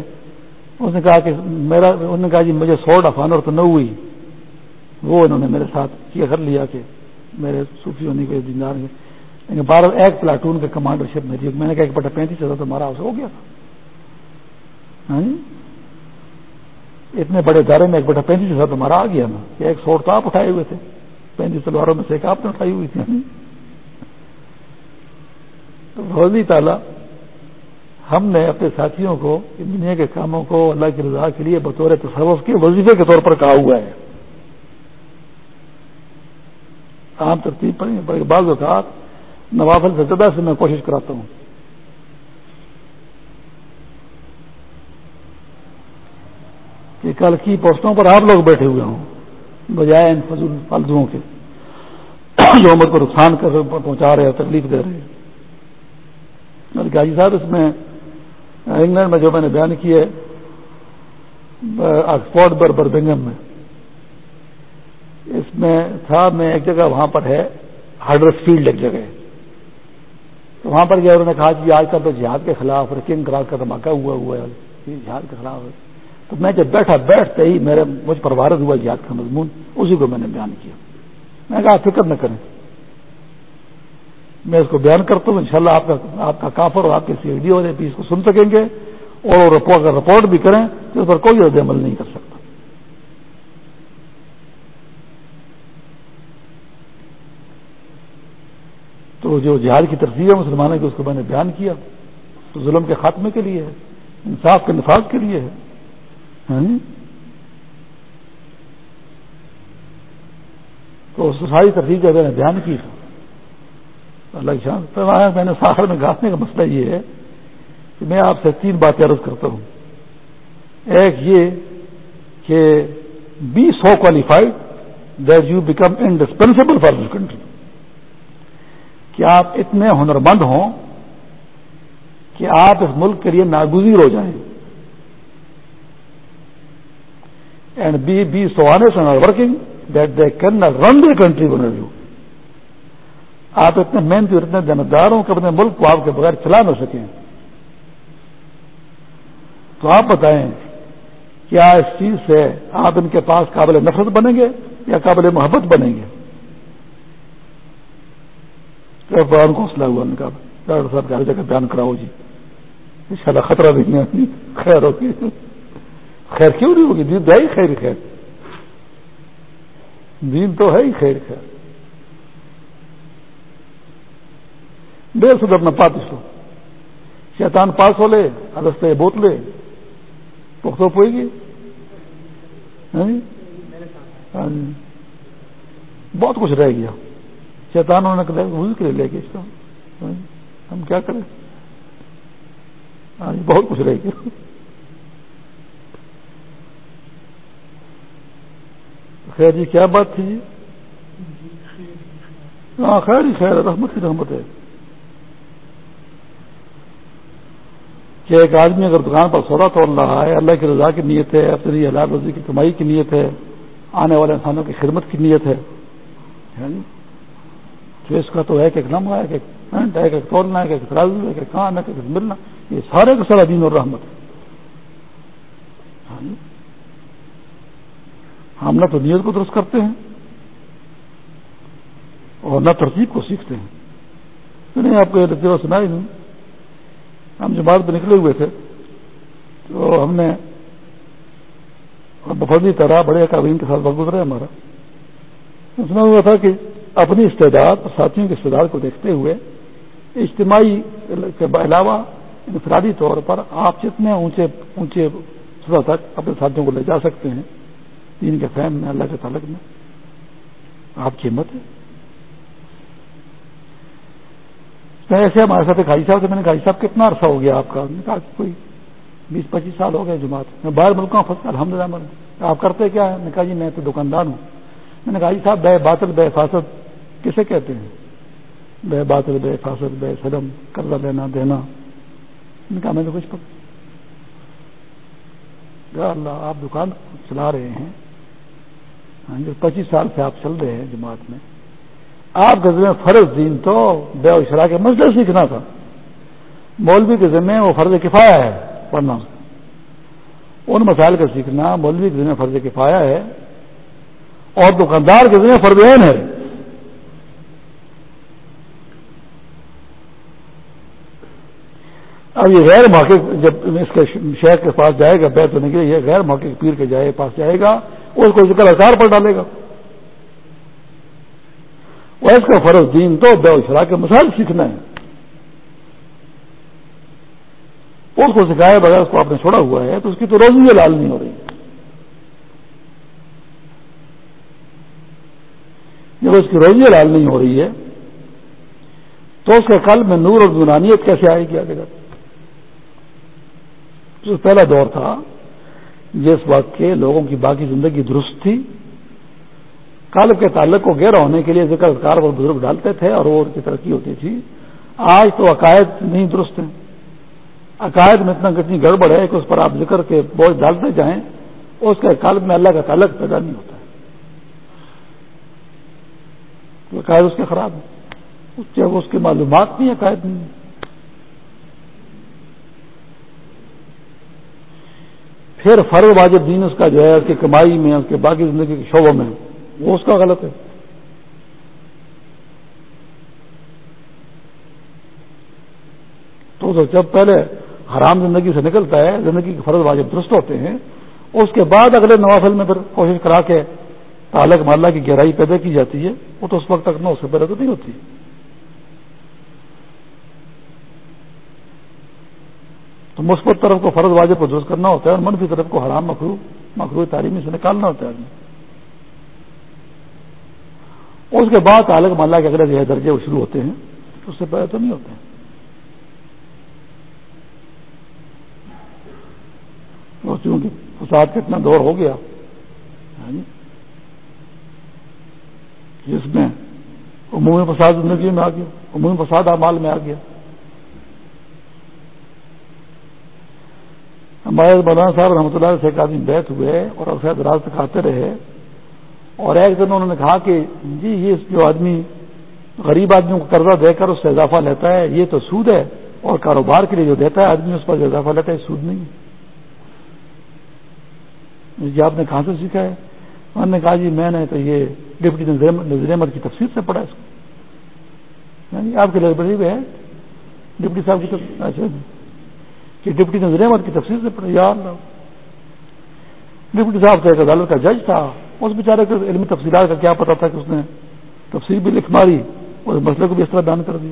اس نے کہا کہ میرا انہوں نے کہا جی مجھے سو افانور تو نہ ہوئی۔ وہ انہوں نے میرے ساتھ کیا، کر لیا کہ میرے صوفی ہونے کے کے بارہ ایک پلاٹون کا کمانڈر شپ میری میں نے کہا ایک بٹا پینتیس ہزار تو ہمارا ہو گیا۔ تھا ہاں جی؟ اتنے بڑے دائرے میں ایک بٹا پینتیس ہزار تو مارا آ گیا نا کہ ایک سوٹ تو آپ اٹھائے ہوئے تھے۔ پینتیس تلواروں میں سے ایک آپ نے اٹھائی ہوئی تھی۔ ہاں جی؟ روزی تعالیٰ، ہم نے اپنے ساتھیوں کو دنیا کے کاموں کو اللہ کی رضا کے لیے بطور تصوف کے وظیفے کے طور پر کہا ہوا ہے۔ عام ترتیب پر، بعض اوقات نوافل سے زیادہ سے میں کوشش کراتا ہوں۔ کہ کل کی پوسٹوں پر آپ لوگ بیٹھے ہوئے ہوں، بجائے ان فضول فالتوؤں کے، جو عمر کو نقصان کر پہنچا رہے ہیں تکلیف دے رہے ہیں۔ گاجی صاحب، اس میں انگلینڈ میں جو میں نے بیان کیے آکسفورڈ بر بربنگم میں، اس میں تھا، میں ایک جگہ وہاں پر ہے ہارڈرس فیلڈ ایک جگہ تو وہاں پر گیا، انہوں نے کہا کہ آج کل تو جہاد کے خلاف رکنگ کراس کا دھماکہ ہوا ہوا ہے، جہاد کے خلاف۔ تو میں جب بیٹھا، بیٹھتے ہی میرے، مجھ پر وارد ہوا جہاد کا مضمون، اسی کو میں نے بیان کیا۔ میں کہا فکر نہ کریں۔ میں اس کو بیان کرتا ہوں، انشاءاللہ آپ کا آپ کا کافر اور آپ کے سی ایس ڈی والے بھی اس کو سن سکیں گے۔ اور اگر رپورٹ بھی کریں تو اس پر کوئی رد عمل نہیں کر سکتا۔ تو جو جہاد کی ترسیح ہے مسلمانوں کی، اس کو میں نے بیان کیا۔ تو ظلم کے خاتمے کے لیے ہے، انصاف کے نفاذ کے لیے ہے۔ ہاں جی؟ تو ساری تفریح جو میں نے بیان کی اللہ شان۔ میں نے ساخر میں گھاسنے کا مسئلہ یہ ہے کہ میں آپ سے تین باتیں عرض کرتا ہوں۔ ایک یہ کہ be so qualified that you become indispensable for this country کہ آپ اتنے ہنرمند ہوں کہ آپ اس ملک کے لیے ناگزیر ہو جائیں۔ And be be so honest are working that they can run the country بن یو آپ اتنے محنتی اور اتنے جاندار ہوں کہ اپنے ملک کو آپ کے بغیر چلا نہ سکیں۔ تو آپ بتائیں کیا اس چیز سے آپ ان کے پاس قابل نفرت بنیں گے یا قابل محبت بنیں گے؟ قرآن کو حوصلہ ہوا، ان کا ڈاکٹر صاحب ہر جگہ بیان کراؤ جی۔ ان شاء اللہ خطرہ نہیں خیر ہوگی خیر کیوں نہیں ہوگی؟ دین تو ہے ہی خیر خیر۔ دین تو ہے ہی خیر خیر۔ دیر سے اپنا پاتش ہو شیطان پاس ہو لے، رستے بوتلے پختو پوئے گی۔ ہاں جی؟ ہاں جی۔ بہت کچھ رہ گیا۔ شیتانوں نے کے لیے لے کے اس کا ہاں جی۔ ہم کیا کریں؟ بہت کچھ رہ گیا۔ خیر جی کیا بات تھی جی؟ ہاں خیر ہی خیر، رحمت ہی رحمت ہے۔ کہ ایک آدمی اگر دکان پر سودا توڑ رہا ہے، اللہ کی رضا کی نیت ہے، اپنی حلال رضی کی کمائی کی نیت ہے، آنے والے انسانوں کی خدمت کی نیت ہے جو اس کا تو ایک ایک نم ہے ایک پینٹ ہے ایک توڑنا ہے ایک ترازو ہے ایک کان ہے ایک ملنا، یہ سارے کا سارا دین اور رحمت ہے۔ ہم نہ تو نیت کو درست کرتے ہیں اور نہ ترتیب کو سیکھتے ہیں۔ نہیں آپ کو یہ لطیفہ سنا ہی نہیں؟ ہم جماعت پہ نکلے ہوئے تھے تو ہم نے بفردی طرح بڑے اکابرین کے ساتھ وقت گزرا ہمارا۔ سنا ہوا تھا کہ اپنی استعداد اور ساتھیوں کی استعداد کو دیکھتے ہوئے اجتماعی کے علاوہ انفرادی طور پر آپ جتنے اونچے اونچے سطح تک اپنے ساتھیوں کو لے جا سکتے ہیں دین کے فہم میں اللہ کے تعلق میں آپ کی ہمت ہے۔ ایسے ہمارے ساتھ حاجی صاحب سے میں نے کہا صاحب، کتنا عرصہ ہو گیا آپ کا؟ نے کہا، کوئی بیس پچیس سال ہو گئے جماعت۔ میں باہر ملکوں میں الحمد للہ آپ کرتے کیا ہے میں کہا جی میں تو دکاندار ہوں۔ میں نے کہا جی صاحب، بے باطل، بے حفاظت کسے کہتے ہیں؟ بے باطل، بے حفاظت بے سلم قرضہ لینا، دینا۔ میں نے کہا، میں تو کچھ پتا اللہ، آپ دکان چلا رہے ہیں۔ جو پچیس سال سے آپ چل رہے ہیں جماعت میں۔ آپ کے ذمہ فرض دین تو بے اشرا کے مسئلے سیکھنا تھا۔ مولوی کے ذمہ وہ فرض کفایا ہے پڑھنا۔ ان مسائل کا سیکھنا مولوی کے ذمہ فرض کفایا ہے۔ اور دکاندار کے ذمہ فرض عین ہے۔ اب یہ غیر موقع جب اس کے شہر کے پاس جائے گا بیت ہونے کے لیے، یہ غیر موقع پیر کے جائے پاس جائے گا۔ اس کو ذکر اثار پر ڈالے گا۔ اس کا فرض دین تو بے شرا کے مسائل سیکھنا ہے۔ اس کو سکھایا بغیر اس کو آپ نے چھوڑا ہوا ہے تو اس کی تو روزی لال نہیں ہو رہی۔ جب اس کی روزی لال نہیں ہو رہی ہے تو اس کے کل میں نور اور دنانیت کیسے آئے گی آگے جو پہلا دور تھا۔ جس وقت کے لوگوں کی باقی زندگی درست تھی قلب کے تعلق کو گہرا ہونے کے لیے ذکر کار اور بزرگ ڈالتے تھے اور وہ ان کی ترقی ہوتی تھی۔ آج تو عقائد نہیں درست ہیں۔ عقائد میں اتنا کتنی گڑبڑ ہے کہ اس پر آپ ذکر کے بوجھ ڈالتے جائیں، اس کے قلب میں اللہ کا تعلق پیدا نہیں ہوتا ہے۔ عقائد اس کے خراب ہیں۔ اس کی معلومات نہیں عقائد نہیں پھر فرض واجب دین اس کا جو ہے، اس کی کمائی میں، اس کے باقی زندگی کے شعبوں میں۔ وہ اس کا غلط ہے۔ تو جب پہلے حرام زندگی سے نکلتا ہے، زندگی کے فرض واجب درست ہوتے ہیں، اس کے بعد اگلے نوافل میں پھر کوشش کرا کے تعلق ماللہ کی گہرائی پیدا کی جاتی ہے، وہ تو اس وقت تک نہ اس سے پہلے تو نہیں ہوتی۔ تو مثبت طرف کو فرض واجب کو درست کرنا ہوتا ہے اور منفی طرف کو حرام مخرو مخرو تعلیمی سے نکالنا ہوتا ہے اس کے بعد تعلق مالا کے اگلے جو درجے وہ شروع ہوتے ہیں اس سے پہلے تو نہیں ہوتے چونکہ فساد کا اتنا دور ہو گیا ہاں جی۔ عمومی فساد زندگی میں آ گیا، عمومی فساد اعمال میں آ گیا ہمارے مولانا صاحب رحمۃ اللہ سے ایک آدمی بیٹھ ہوئے اور اسے دراز تک آتے رہے اور ایک دن انہوں نے کہا کہ جی یہ جو آدمی غریب آدمیوں کو قرضہ دے کر اس سے اضافہ لیتا ہے، یہ تو سود ہے اور کاروبار کے لیے جو دیتا ہے آدمی، اس پر جو اضافہ لیتا ہے سود نہیں جی آپ نے کہاں سے سیکھا ہے؟ انہوں نے کہا جی میں نے تو یہ ڈپٹی نظیر احمد کی تفصیل سے پڑھا اس کو۔ یعنی آپ کے لائبریری میں ہے؟ ڈپٹی صاحب کی اچھا۔ جی کہ ڈپٹی نظیر احمد کی تفصیل سے پڑھا یا ڈپٹی صاحب تو ایک عدالت کا جج تھا، اس بیچارے کو علمی تفصیلات کا کیا پتا تھا کہ اس نے تفصیل بھی لکھ ماری اور مسئلے کو بھی اس طرح بیان کر دیا۔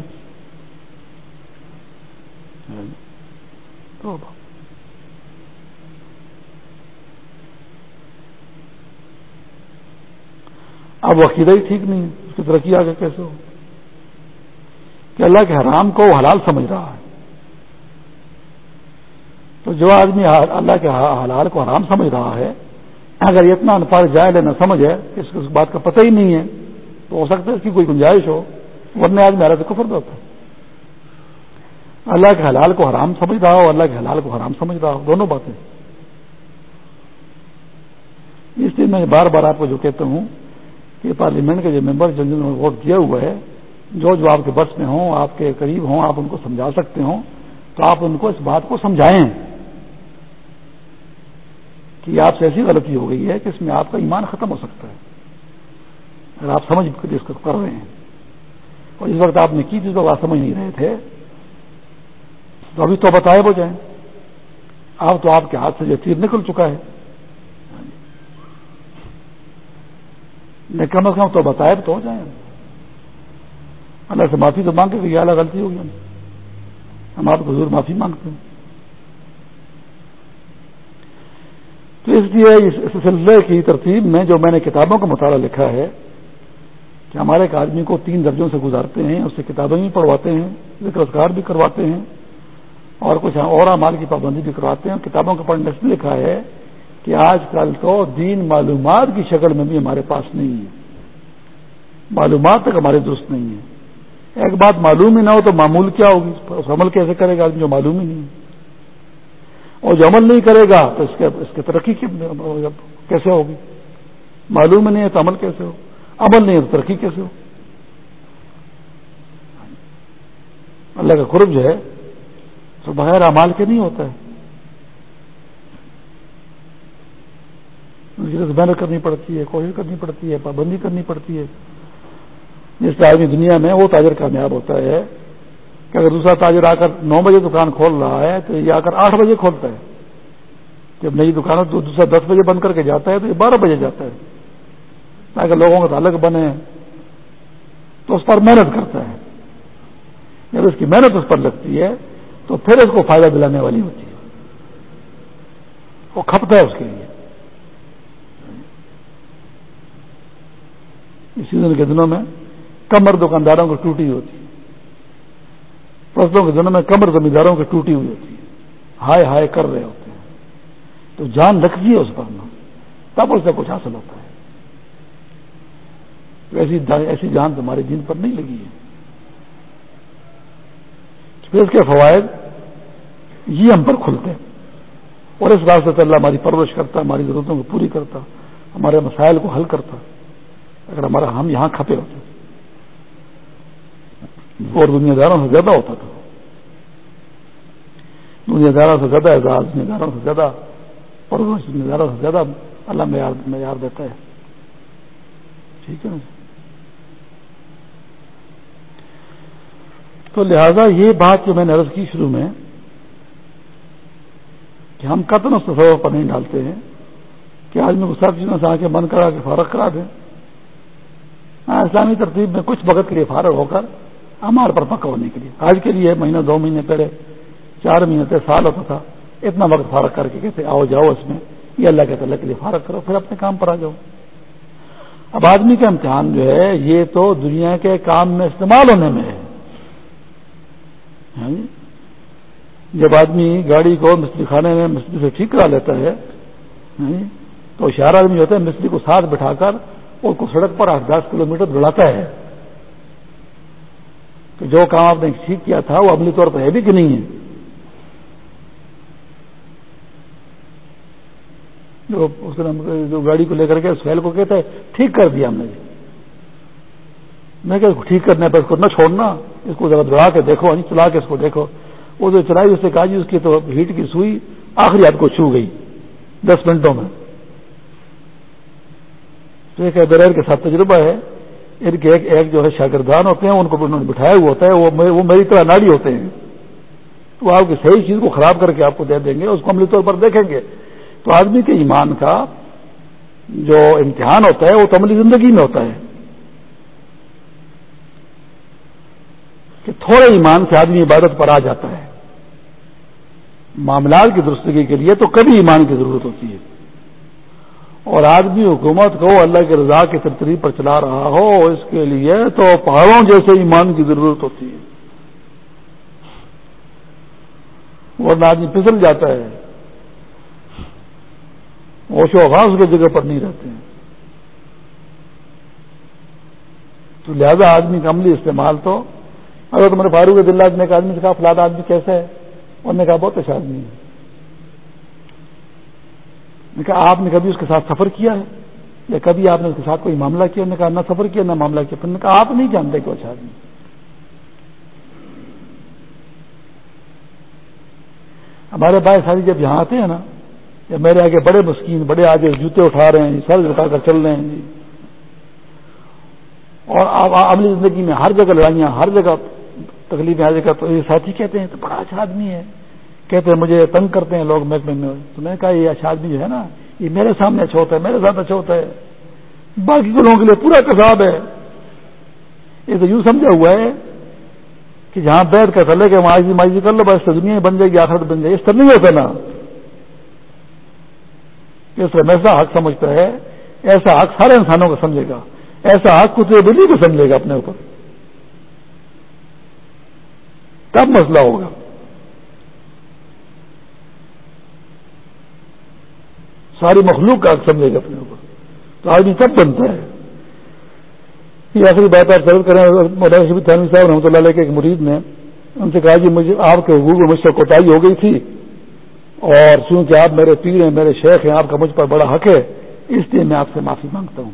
اب وہ عقیدہ ہی ٹھیک نہیں اس کی ترقی آگے کیسے ہو؟ کہ اللہ کے حرام کو حلال سمجھ رہا ہے۔ تو جو آدمی اللہ کے حلال کو حرام سمجھ رہا ہے، اگر یہ اتنا انپڑھ جائے لینا سمجھ ہے اس بات کا پتہ ہی نہیں ہے، تو ہو سکتا ہے اس کی کوئی گنجائش ہو، ورنہ آدمی حالت کفر ہوتا ہے۔ اللہ کے حلال کو حرام سمجھ رہا ہو، اللہ کے حلال کو حرام سمجھ رہا ہو، دونوں باتیں۔ اس لیے میں بار بار آپ کو جو کہتا ہوں کہ پارلیمنٹ کے جو ممبر جن جنہوں نے ووٹ دیا ہوا ہے، جو جو آپ کے بس میں ہوں، آپ کے قریب ہوں، آپ ان کو سمجھا سکتے ہوں، تو آپ ان کو اس بات کو سمجھائیں۔ کہ آپ سے ایسی غلطی ہو گئی ہے کہ اس میں آپ کا ایمان ختم ہو سکتا ہے۔ اگر آپ سمجھ اس کو کر رہے ہیں۔ اور اس وقت آپ نے کی جس وقت آپ سمجھ نہیں رہے تھے۔ تو ابھی تو بتائے ہو جائیں۔ اب تو آپ کے ہاتھ سے جو تیر نکل چکا ہے۔ کم از کم تو بتائے تو ہو جائیں۔ اللہ سے معافی تو مانگے کہ یہ الگ غلطی ہوگی ہم آپ کو ضرور معافی مانگتے ہیں۔ تو اس لیے اس سلسلے کی ترتیب میں جو میں نے کتابوں کا مطالعہ لکھا ہے کہ ہمارے ایک آدمی کو تین درجوں سے گزارتے ہیں، اس سے کتابیں بھی پڑھواتے ہیں، ذکر اذکار بھی کرواتے ہیں اور کچھ اور امال کی پابندی بھی کرواتے ہیں۔ کتابوں کا پڑھنے سے لکھا ہے کہ آج کل تو دین معلومات کی شکل میں بھی ہمارے پاس نہیں ہے۔ معلومات تک ہمارے درست نہیں ہے۔ ایک بات معلوم ہی نہ ہو تو معمول کیا ہوگی؟ اس عمل کیسے کرے گا آدمی جو معلوم ہی نہیں ہے؟ اور جو عمل نہیں کرے گا تو اس کے اس کی ترقی کیسے ہوگی؟ معلوم نہیں ہے تو عمل کیسے ہو؟ عمل نہیں ہے تو ترقی کیسے ہو؟ اللہ کا قرب جو ہے، تو بغیر امال کے نہیں ہوتا ہے۔ محنت کرنی پڑتی ہے، کوشش کرنی پڑتی ہے، پابندی کرنی پڑتی ہے۔ جس آدمی دنیا میں وہ تاجر کامیاب ہوتا ہے کہ اگر دوسرا تاجر آ کر نو بجے دکان کھول رہا ہے تو یہ آ کر آٹھ بجے کھولتا ہے۔ جب نئی دکان تو دوسرا دس بجے بند کر کے جاتا ہے تو یہ بارہ بجے جاتا ہے۔ تاکہ لوگوں کا تعلق بنے تو اس پر محنت کرتا ہے۔ جب اس کی محنت اس پر لگتی ہے تو پھر اس کو فائدہ دلانے والی ہوتی ہے۔ وہ کھپتا ہے اس کے لیے۔ اسی دن کے دنوں میں کمر دکانداروں کو ٹوٹی ہوتی۔ ہے فصلوں کے دنوں میں کمر زمینداروں کی ٹوٹی ہوئی ہوتی ہے۔ ہائے ہائے کر رہے ہوتے ہیں۔ تو جان رکھیے اس پر نا۔ تب اس سے کچھ حاصل ہوتا ہے۔ ایسی ایسی جان تمہاری دین پر نہیں لگی ہے۔ پھر اس کے فوائد یہ ہم پر کھلتے ہیں۔ اور اس راستے سے اللہ ہماری پرورش کرتا ہماری ضرورتوں کو پوری کرتا ہمارے مسائل کو حل کرتا اگر ہمارا ہم یہاں کھپے ہوتے اور دنیا داروں سے زیادہ ہوتا تھا۔ دنیا داروں سے زیادہ اعزاز دنیا داروں سے زیادہ پرورش دنیا داروں سے زیادہ اللہ معیار معیار دیتا ہے۔ ٹھیک ہے نا جی؟ تو لہذا یہ بات جو میں نے عرض کی شروع میں کہ ہم قتل اس تصور پر نہیں ڈالتے ہیں کہ آدمی کو سب چیزوں سے آ کے بند کرا کے فارغ کرا دیں۔ ہاں، اسلامی ترتیب میں کچھ وقت کے لیے فارغ ہو کر ہمارے پر پکا ہونے کے لیے۔ آج کے لیے مہینہ، دو مہینے پہلے، چار مہینے تھے سال ہوتا تھا۔ اتنا وقت فارغ کر کے کہتے، آؤ جاؤ اس میں، یہ اللہ کے تعلق کے لیے فارغ کرو، پھر اپنے کام پر آ جاؤ۔ اب آدمی کا امتحان جو ہے، یہ تو دنیا کے کام میں استعمال ہونے میں ہے۔ ہاں جی؟ جب آدمی گاڑی کو مستری خانے میں مستری سے ٹھیک کرا لیتا ہے ہاں جی، تو ہوشیار آدمی ہوتا ہے، مستری کو ساتھ بٹھا کر اس کو سڑک پر آٹھ دس کلو میٹر دوڑاتا ہے۔ جو کام آپ نے ٹھیک کیا تھا وہ عملی طور پر ہے بھی کہ نہیں ہے؟ جو اس جو گاڑی کو لے کر کے سہیل کو کہتے ہیں ٹھیک کر دیا ہم نے جی۔ میں کہ ٹھیک کرنے پہ اس کو نہ چھوڑنا۔ اس کو ذرا دوڑا کے دیکھو یعنی چلا کے اس کو دیکھو۔ وہ جو چلائی، اس سے کہا جی اس کی تو ہیٹ کی سوئی، آخری ہاتھ کو چھو گئی۔ دس منٹوں میں۔ تو ایک بریر کے ساتھ تجربہ ہے۔ ان کے ایک ایک جو ہے شاگردان ہوتے ہیں، ان کو انہوں نے بٹھایا ہوا ہوتا ہے وہ میری طرح ناڑی ہوتے ہیں۔ تو آپ کی صحیح چیز کو خراب کر کے آپ کو دے دیں گے، اس کو عملی طور پر دیکھیں گے۔ تو آدمی کے ایمان کا جو امتحان ہوتا ہے، وہ تو عملی زندگی میں ہوتا ہے۔ کہ تھوڑے ایمان سے آدمی عبادت پر آ جاتا ہے۔ معاملات کی درستگی کے لیے تو کبھی ایمان کی ضرورت ہوتی ہے۔ اور آدمی حکومت کو اللہ کے رضا کی ترتیب پر چلا رہا ہو، اس کے لیے تو پہاڑوں جیسے ایمان کی ضرورت ہوتی ہے۔ ورنہ آدمی پھسل جاتا ہے۔ اوشو آغاز کی جگہ پر نہیں رہتے ہیں۔ تو لہذا آدمی کا عملی استعمال تو اگر تمہارے فاروق دلہ نے ایک آدمی سے کہا فلاد آدمی کیسا ہے؟ انہوں نے کہا، بہت اچھا آدمی ہے۔ نے کہا، آپ نے کبھی اس کے ساتھ سفر کیا ہے؟ یا کبھی آپ نے اس کے ساتھ کوئی معاملہ کیا نے کہا، نہ سفر کیا نہ معاملہ کیا۔ پھر نے کہا، آپ نہیں جانتے کہ اچھا آدمی ہمارے بھائی ساری جب یہاں آتے ہیں نا، یا میرے آگے بڑے مسکین، بڑے آگے جوتے اٹھا رہے ہیں، سر اٹھا کر چل رہے ہیں جی۔ اور عملی زندگی میں ہر جگہ لڑائیاں، ہر جگہ تکلیفیں، ہر جگہ تو یہ ساتھی کہتے ہیں، تو بڑا اچھا آدمی ہے۔ کہتے ہیں مجھے تنگ کرتے ہیں لوگ محکمے میں تو میں نے کہا یہ اچھا آدمی جو ہے نا، یہ میرے سامنے اچھا ہوتا ہے، میرے ساتھ اچھا ہوتا ہے۔ باقی لوگوں کے لیے پورا کساب ہے۔ یہ تو یوں سمجھا ہوا ہے کہ جہاں بیٹھ کر چلے کہ ماضی ماضی کر لو، بس دنیا بن جائے گی، آخرت بن جائے گی۔ اس طرح نہیں ہوتا نا اس طرح ایسا حق سمجھتا ہے، ایسا حق سارے انسانوں کو سمجھے گا۔ ایسا حق کتے بلی کو سمجھے گا اپنے اوپر۔ تب مسئلہ ہوگا۔ ساری مخلوق کا حق سمجھے گا اپنے اوپر تو آدمی تب بنتا ہے۔ یہ آخری بات آپ ضرور کریں۔ مولانا شبی تھانوی صاحب رحمۃ اللہ علیہ کے ایک مرید نے ان سے کہا جی مجھے آپ کے حقوق مجھ سے کوتاہی ہو گئی تھی۔ اور چونکہ آپ میرے پیر ہیں، میرے شیخ ہیں، آپ کا مجھ پر بڑا حق ہے، اس لیے میں آپ سے معافی مانگتا ہوں۔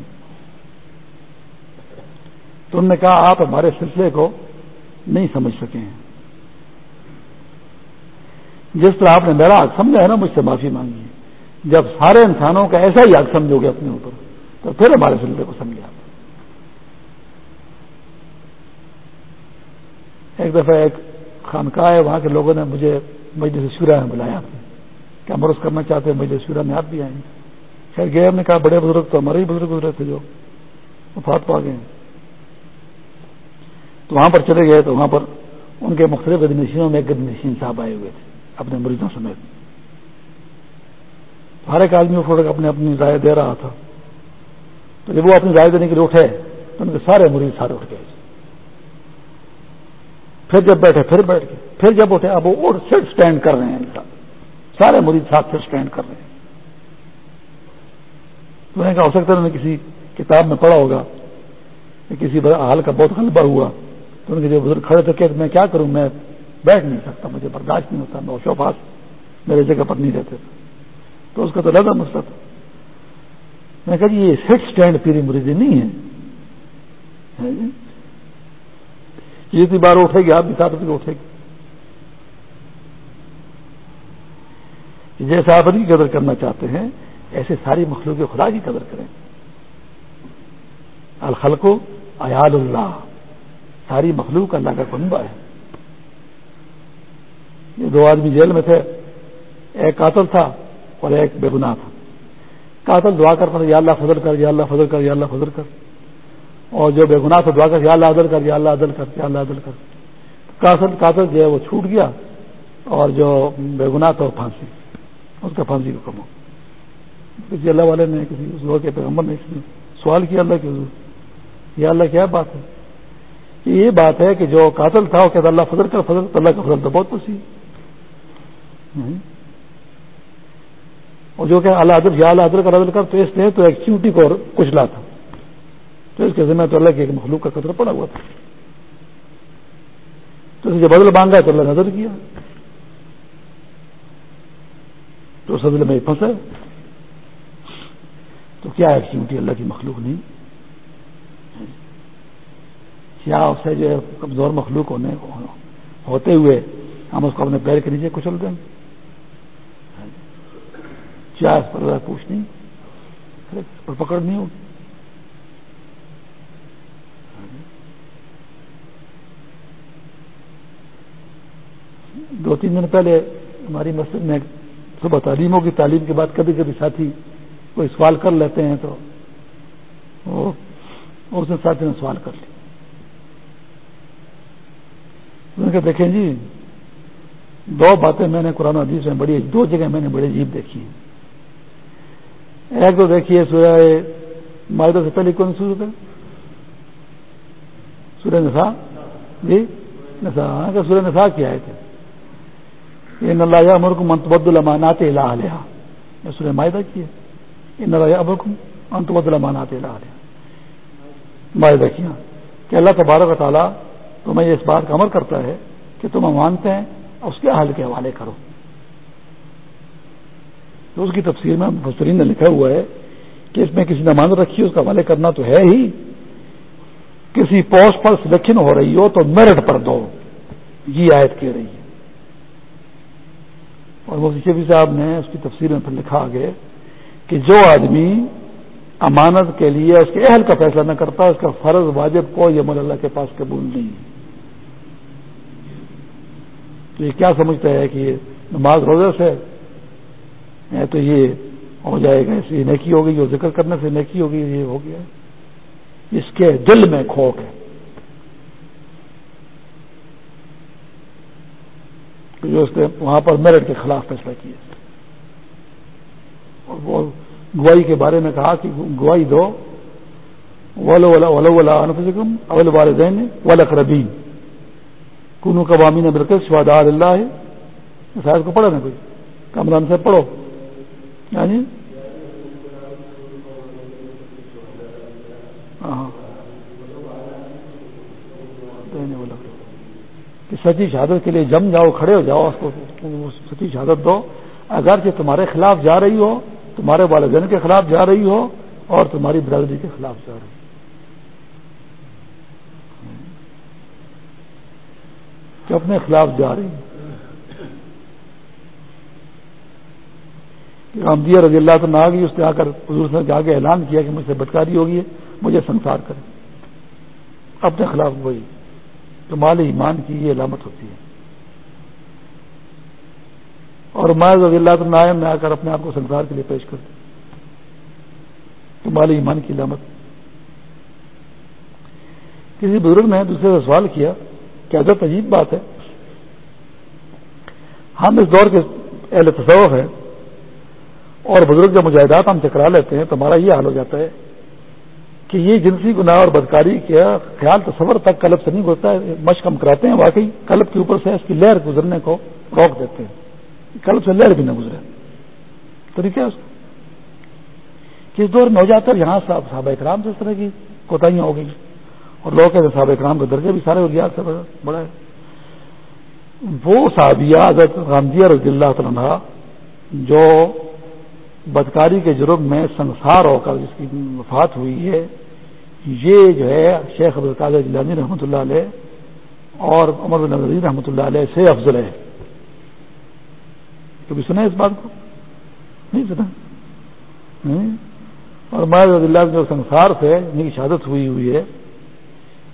تو انہوں نے کہا، آپ ہمارے سلسلے کو نہیں سمجھ سکے ہیں۔ جس طرح آپ نے میرا حق سمجھا ہے نا، مجھ سے معافی مانگی ہے جب سارے انسانوں کا ایسا ہی حق سمجھو گے اپنے اوپر، تو پھر ہمارے سلسلے کو سمجھا ایک دفعہ ایک خانقاہ ہے، وہاں کے لوگوں نے مجھے مجلس شورا میں بلایا۔ کیا مرض کرنا چاہتے ہیں، مجلس شورا میں آپ بھی آئیں۔ خیر، گئے ہم نے کہا، بڑے بزرگ تو ہمارے ہی بزرگ گزرے تھے جو وفات پا گئے تو وہاں پر چلے گئے، تو وہاں پر ان کے مختلف گدنشینوں میں ایک گدنشین صاحب آئے ہوئے تھے، اپنے مریضوں سمیت۔ ہر ایک آدمی کو اپنے اپنی رائے دے رہا تھا۔ تو جب وہ اپنی رائے دینے کے لیے اٹھے، تو ان کے سارے مریض سارے اٹھ گئے۔ پھر جب بیٹھے، پھر بیٹھ گئے۔ پھر جب اٹھے، اب وہ پھر اسٹینڈ کر رہے ہیں۔ سارے مریض ساتھ پھر اسٹینڈ کر رہے ہیں۔ تو میں کہا، ہو سکتا ہے نے کسی کتاب میں پڑھا ہوگا کہ کسی حال کا بہت غلبہ ہوا۔ تو ان کے جو بزرگ کھڑے تھے کہ میں کیا کروں؟ میں بیٹھ نہیں سکتا، مجھے برداشت نہیں ہوتا، میں شوفاس میرے جگہ پر نہیں رہتے۔ تھے تو اس کا تو لگا مسئلہ تھا میں نے کہا جی یہ سیٹ اسٹینڈ پیری مریضی نہیں ہے۔ جتنی جی؟ بار اٹھے گی، آپ بھی ساتھ اٹھے گی۔ جیسے آپ کی قدر کرنا چاہتے ہیں، ایسے ساری مخلوق خدا کی قدر کریں۔ الخلق ایال اللہ۔ ساری مخلوق اللہ کا کنبا ہے۔ یہ دو آدمی جیل میں تھے۔ ایک قاتل تھا۔ اور ایک بے گناہ تھا۔ قاتل دعا کرتا تھا یا اللہ فضل کر، یا اللہ فضل کر، یا اللہ فضل کر۔ اور جو بے گناہ تھا، دعا کر، یا اللہ عدل کر، یا اللہ عدل کر، یا اللہ عدل کر۔ قاتل قاتل جو ہے وہ چھوٹ گیا اور جو بے گناہ تھا، وہ پھانسی۔ اس کا پھانسی کو کمو کسی اللہ والے نے، کسی اس کے پیغمبر نے اس نے سوال کیا اللہ کے حضور۔ یہ اللہ، کیا بات ہے؟ کہ یہ بات ہے کہ جو قاتل تھا، وہ کہتا، اللہ فضل کر، فضل اللہ کا فضل تو بہت پسی اور جو کہ اللہ ادب یا اللہ ادر کا رضل کر تو اس نے تو ایک چیوٹی کو کچلا تھا۔ تو اس کے ذمہ تو اللہ کے ایک مخلوق کا قطر پڑا ہوا تھا۔ تو اسے جب بدل مانگا تو اللہ نظر کیا۔ تو سدل میں پھنسے تو کیا ایکٹیویٹی اللہ کی مخلوق نہیں؟ کیا اس سے جو کمزور مخلوق ہونے ہوتے ہوئے ہم اس کو اپنے پیر کے نیچے کچل دیں؟ کیا اس پر پوچھ نہیں پکڑ نہیں ہوگی۔ دو تین دن پہلے ہماری مسجد میں صبح تعلیموں کی تعلیم کے بعد کبھی کبھی ساتھی کوئی سوال کر لیتے ہیں تو اس نے ساتھی نے سوال کر لیا۔ دیکھیں جی دو باتیں میں نے قرآن حدیث میں بڑی، دو جگہ میں نے بڑی عجیب دیکھی ہیں۔ ایک تو دیکھیے سورہ معاہدہ سے پہلے کون سورت ہے سورہ نسا جی نسا ہاں، سورہ نسا کیا ہے ان اللہ امرکم منتبد المانات الہ علیہ یہ سورہ معاہدہ کی ہے ان اللہ امرکم منتبد المانات الہ علیہ معاہدہ کیا کہ اللہ تبارک و تعالیٰ تمہیں اس بات کا عمر کرتا ہے کہ تم مانتے ہیں اس کے حل کے حوالے کرو تو اس کی تفسیر میں مفسرین نے لکھا ہوا ہے کہ اس میں کسی نے مان رکھی اس کا حوالے کرنا تو ہے ہی۔ کسی پوسٹ پر سلیکشن ہو رہی ہو تو میرٹ پر دو۔ یہ آیت کہہ رہی ہے۔ اور مفتی شفی صاحب نے اس کی تفسیر میں پھر لکھا آگے کہ جو آدمی امانت کے لیے اس کے اہل کا فیصلہ نہ کرتا، اس کا فرض واجب کو یہ مل اللہ کے پاس قبول نہیں۔ ہے تو یہ کیا سمجھتا ہے کہ نماز روزے سے تو یہ ہو جائے گا، اس لیے نیکی ہوگی جو ذکر کرنے سے نیکی ہوگی یہ ہو گیا۔ اس کے دل میں کھوک ہے۔ جو اس نے وہاں پر میرٹ کے خلاف فیصلہ کیا۔ اور وہ گواہی کے بارے میں کہا کہ گواہی دو۔ ولو ولا اول والدین ولقربین کنو کبامی نے برکت شوادار اللہ ہے شاید کو پڑھا نا کوئی؟ کمران سے پڑھو۔ یعنی؟ ہاں کہ سچی شہادت کے لیے جم جاؤ، کھڑے ہو جاؤ، اس کو سچی شہادت دو۔ اگرچہ تمہارے خلاف جا رہی ہو، تمہارے والدین کے خلاف جا رہی ہو اور تمہاری برادری کے خلاف جا رہی ہو۔ کہ اپنے خلاف جا رہی رامدیا رضی اللہ تو آ گئی اس نے آ کر حضور سے آگے اعلان کیا کہ مجھ سے بٹکاری ہوگی، مجھے سنسار کرے اپنے خلاف وہی تو مال ایمان کی یہ علامت ہوتی ہے۔ اور میں رضی اللہ تو نائم میں آ کر اپنے آپ کو سنسار کے لیے پیش کر دوں تو مال ایمان کی علامت۔ کسی بزرگ نے دوسرے سے سوال کیا کہ حضرت عجیب بات ہے۔ ہم اس دور کے اہل تصوف ہے اور بزرگ جب مجاہدات ہم چکرا لیتے ہیں تو ہمارا یہ حال ہو جاتا ہے کہ یہ جنسی گناہ اور بدکاری کا خیال تصور تک کلب سے نہیں گزرتا ہے، مشق ہم کراتے ہیں، واقعی کلب کے اوپر سے اس کی لہر گزرنے کو روک دیتے ہیں۔ کلب سے لہر بھی نہ گزرے۔ طریقہ اس کس دور میں ہو جاتا ہے یہاں صحابہ اکرام سے اس طرح کی کوتاہیاں ہو گئی اور لوگ کہتے صحابہ اکرام کے درجے بھی سارے ہو گیا سے بڑا ہے وہ صحابیہ حضرت رامدیہ رضی اللہ عنہ جو بدکاری کے جرم میں سنسار ہو کر جس کی وفات ہوئی ہے، یہ جو ہے شیخ عبدالقاد جلانی رحمۃ اللہ علیہ اور عمر بن نظیر رحمۃ اللہ علیہ سے افضل ہے کبھی سنا اس بات کو؟ نہیں سنا۔ اور محض اللہ جو سنسار سے یعنی ان کی شہادت ہوئی ہوئی ہے،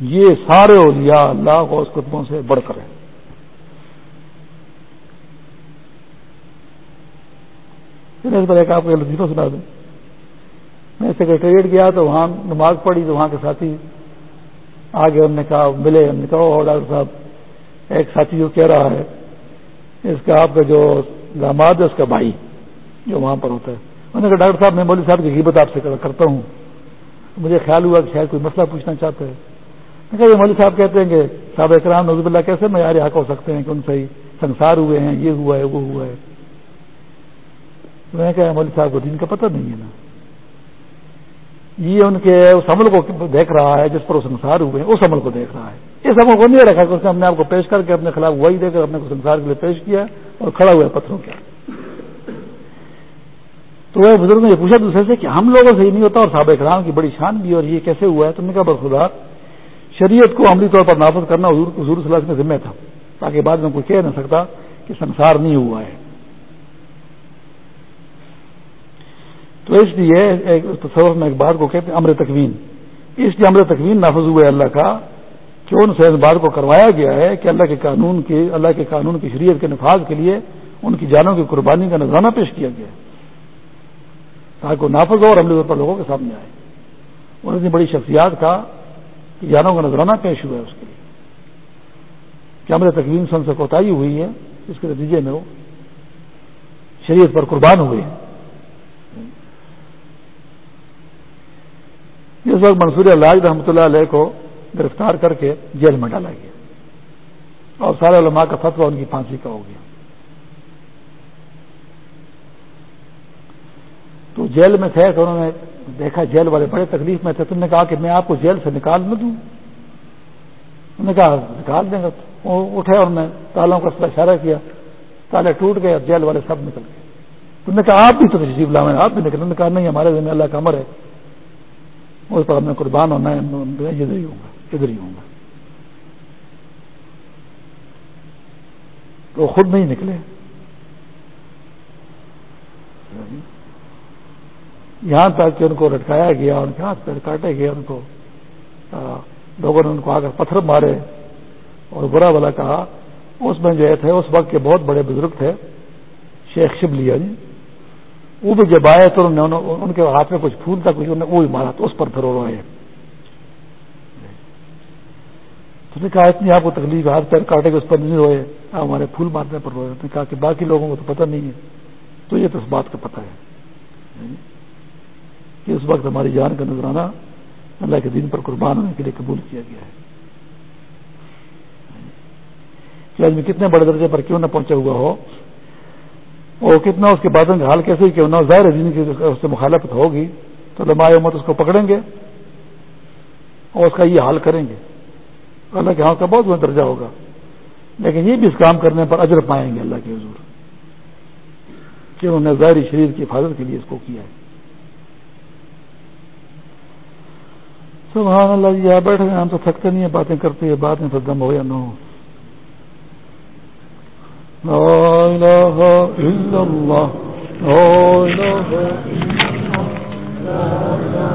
یہ سارے اولیاء اللہ کو اس قطبوں سے بڑھ کر ہیں اس پر ایک آپ کو لطیفہ سنا دوں۔ میں سیکرٹریٹ گیا تو وہاں نماز پڑھی تو وہاں کے ساتھی آگے ہم نے کہا، ملے، ہم نے کہا ڈاکٹر صاحب، ایک ساتھی جو کہہ رہا ہے، اس کا آپ کا جو داماد ہے، اس کا بھائی جو وہاں پر ہوتا ہے۔ انہوں نے کہا، ڈاکٹر صاحب، میں مولوی صاحب کی غیبت آپ سے کرتا ہوں۔ مجھے خیال ہوا کہ شاید کوئی مسئلہ پوچھنا چاہتے ہیں کہ یہ مولوی صاحب کہتے ہیں کہ صاحب اکرام نظب اللہ کیسے معیار حق ہو سکتے ہیں کہ ان سے ہی سنسار ہوئے ہیں، یہ ہوا ہے، وہ ہوا ہے۔ میں نے کہا، مولوی صاحب کو دین کا پتہ نہیں ہے نا۔ یہ ان کے اس عمل کو دیکھ رہا ہے، جس پر وہ سنسار ہوئے ہیں، اس عمل کو دیکھ رہا ہے۔ اس ہم کو نہیں رکھا کہ اس نے اپنے آپ کو پیش کر کے اپنے خلاف وہی دے کر اپنے کو سنسار کے لیے پیش کیا اور کھڑا ہوا پتھروں کے۔ تو وہ بزرگ نے یہ پوچھا دوسرے سے کہ ہم لوگوں سے یہ نہیں ہوتا اور صحابہ کرام کی بڑی شان بھی اور یہ کیسے ہوا ہے؟ تم نے کہا برخدار شریعت کو عملی طور پر نافذ کرنا حضور حضور صلی اللہ علیہ وسلم ذمہ تھا، تاکہ بعد میں کوئی کہہ نہ سکتا کہ سنسار نہیں ہوا ہے۔ تو اس لیے ایک تصور میں ایک بات کو کہتے ہیں، امر تکوین۔ اس لیے امر تکوین نافذ ہوا ہے اللہ کا کہ ان سے اس بات کو کروایا گیا ہے کہ اللہ کے قانون کے، اللہ کے قانون کی شریعت کے نفاذ کے لیے ان کی جانوں کی قربانی کا نذرانہ پیش کیا گیا۔ ہے تاکہ وہ نافذ ہو اور عملی طور پر لوگوں کے سامنے آئے۔ اور اتنی بڑی شخصیات کا کہ جانوں کا نذرانہ پیش ہوا ہے اس کے لیے۔ کہ امر تقویم سن سے کوتاہی ہوئی ہے، اس کے نتیجے میں وہ شریعت پر قربان ہوئے ہیں۔ اس وقت منصور اللہ رحمۃ اللہ علیہ کو گرفتار کر کے جیل میں ڈالا گیا اور سارے علماء کا فتویٰ ان کی پھانسی کا ہو گیا۔ تو جیل میں تھے تو انہوں نے دیکھا جیل والے بڑے تکلیف میں تھے تم نے کہا کہ میں آپ کو جیل سے نکال نہ دوں۔ انہوں نے کہا، نکال دیں گا وہ اٹھے اور میں تالوں کا اشارہ کیا، تالے ٹوٹ گئے اور جیل والے سب نکل گئے۔ تم نے کہا، آپ بھی تو تشریف لائیں آپ بھی نکل کہا، نہیں، ہمارے ذمہ اللہ کا امر ہے۔ اس پر میں قربان ہونا ہے ادھر ہی ہوں گا، ادھر ہی ہوں گا۔ تو خود نہیں نکلے۔ یہاں تک کہ ان کو لٹکایا گیا، ان کے ہاتھ پیر کاٹے گئے، ان کو لوگوں نے ان کو آ کر پتھر مارے۔ اور برا بلا کہا، اس میں جو تھے، اس وقت کے بہت بڑے بزرگ تھے، شیخ شبلی جی۔ وہ بھی جب آئے تو انہوں نے ان کے ہاتھ میں کچھ پھول تھا، کچھ انہوں نے وہی مارا تو اس پر پھر روئے تو نے کہا، اتنی آپ کو تکلیف ہاتھ پیر کاٹے گا اس پر نہیں روئے، آپ ہمارے پھول مارنے پر روئے۔ نے کہا کہ باقی لوگوں کو تو پتہ نہیں ہے۔ تو یہ تو اس بات کا پتہ ہے۔ کہ اس وقت ہماری جان کا نظرانہ اللہ کے دین پر قربان ہونے کے لیے قبول کیا گیا ہے۔ کہ آدمی کتنے بڑے درجے پر کیوں نہ پہنچا ہوا ہو؟ اور کتنا اس کے بادن کا حال کیسے کہ نہ ظاہر دین کی اس سے مخالفت ہوگی، تو لمائے امت اس کو پکڑیں گے اور اس کا یہ حال کریں گے۔ اللہ کے ہاں کا بہت بڑا درجہ ہوگا۔ لیکن یہ بھی اس کام کرنے پر اجر پائیں گے اللہ کے حضور کہ انہوں نے ظاہری شریر کی حفاظت کے لیے اس کو کیا ہے۔ سبحان اللہ جی آپ بیٹھے ہم تو تھکتے نہیں ہیں، باتیں کرتے ہیں بات میں تو دم ہو یا نہ ہو۔ لا إله إلا الله. لا إله إلا الله.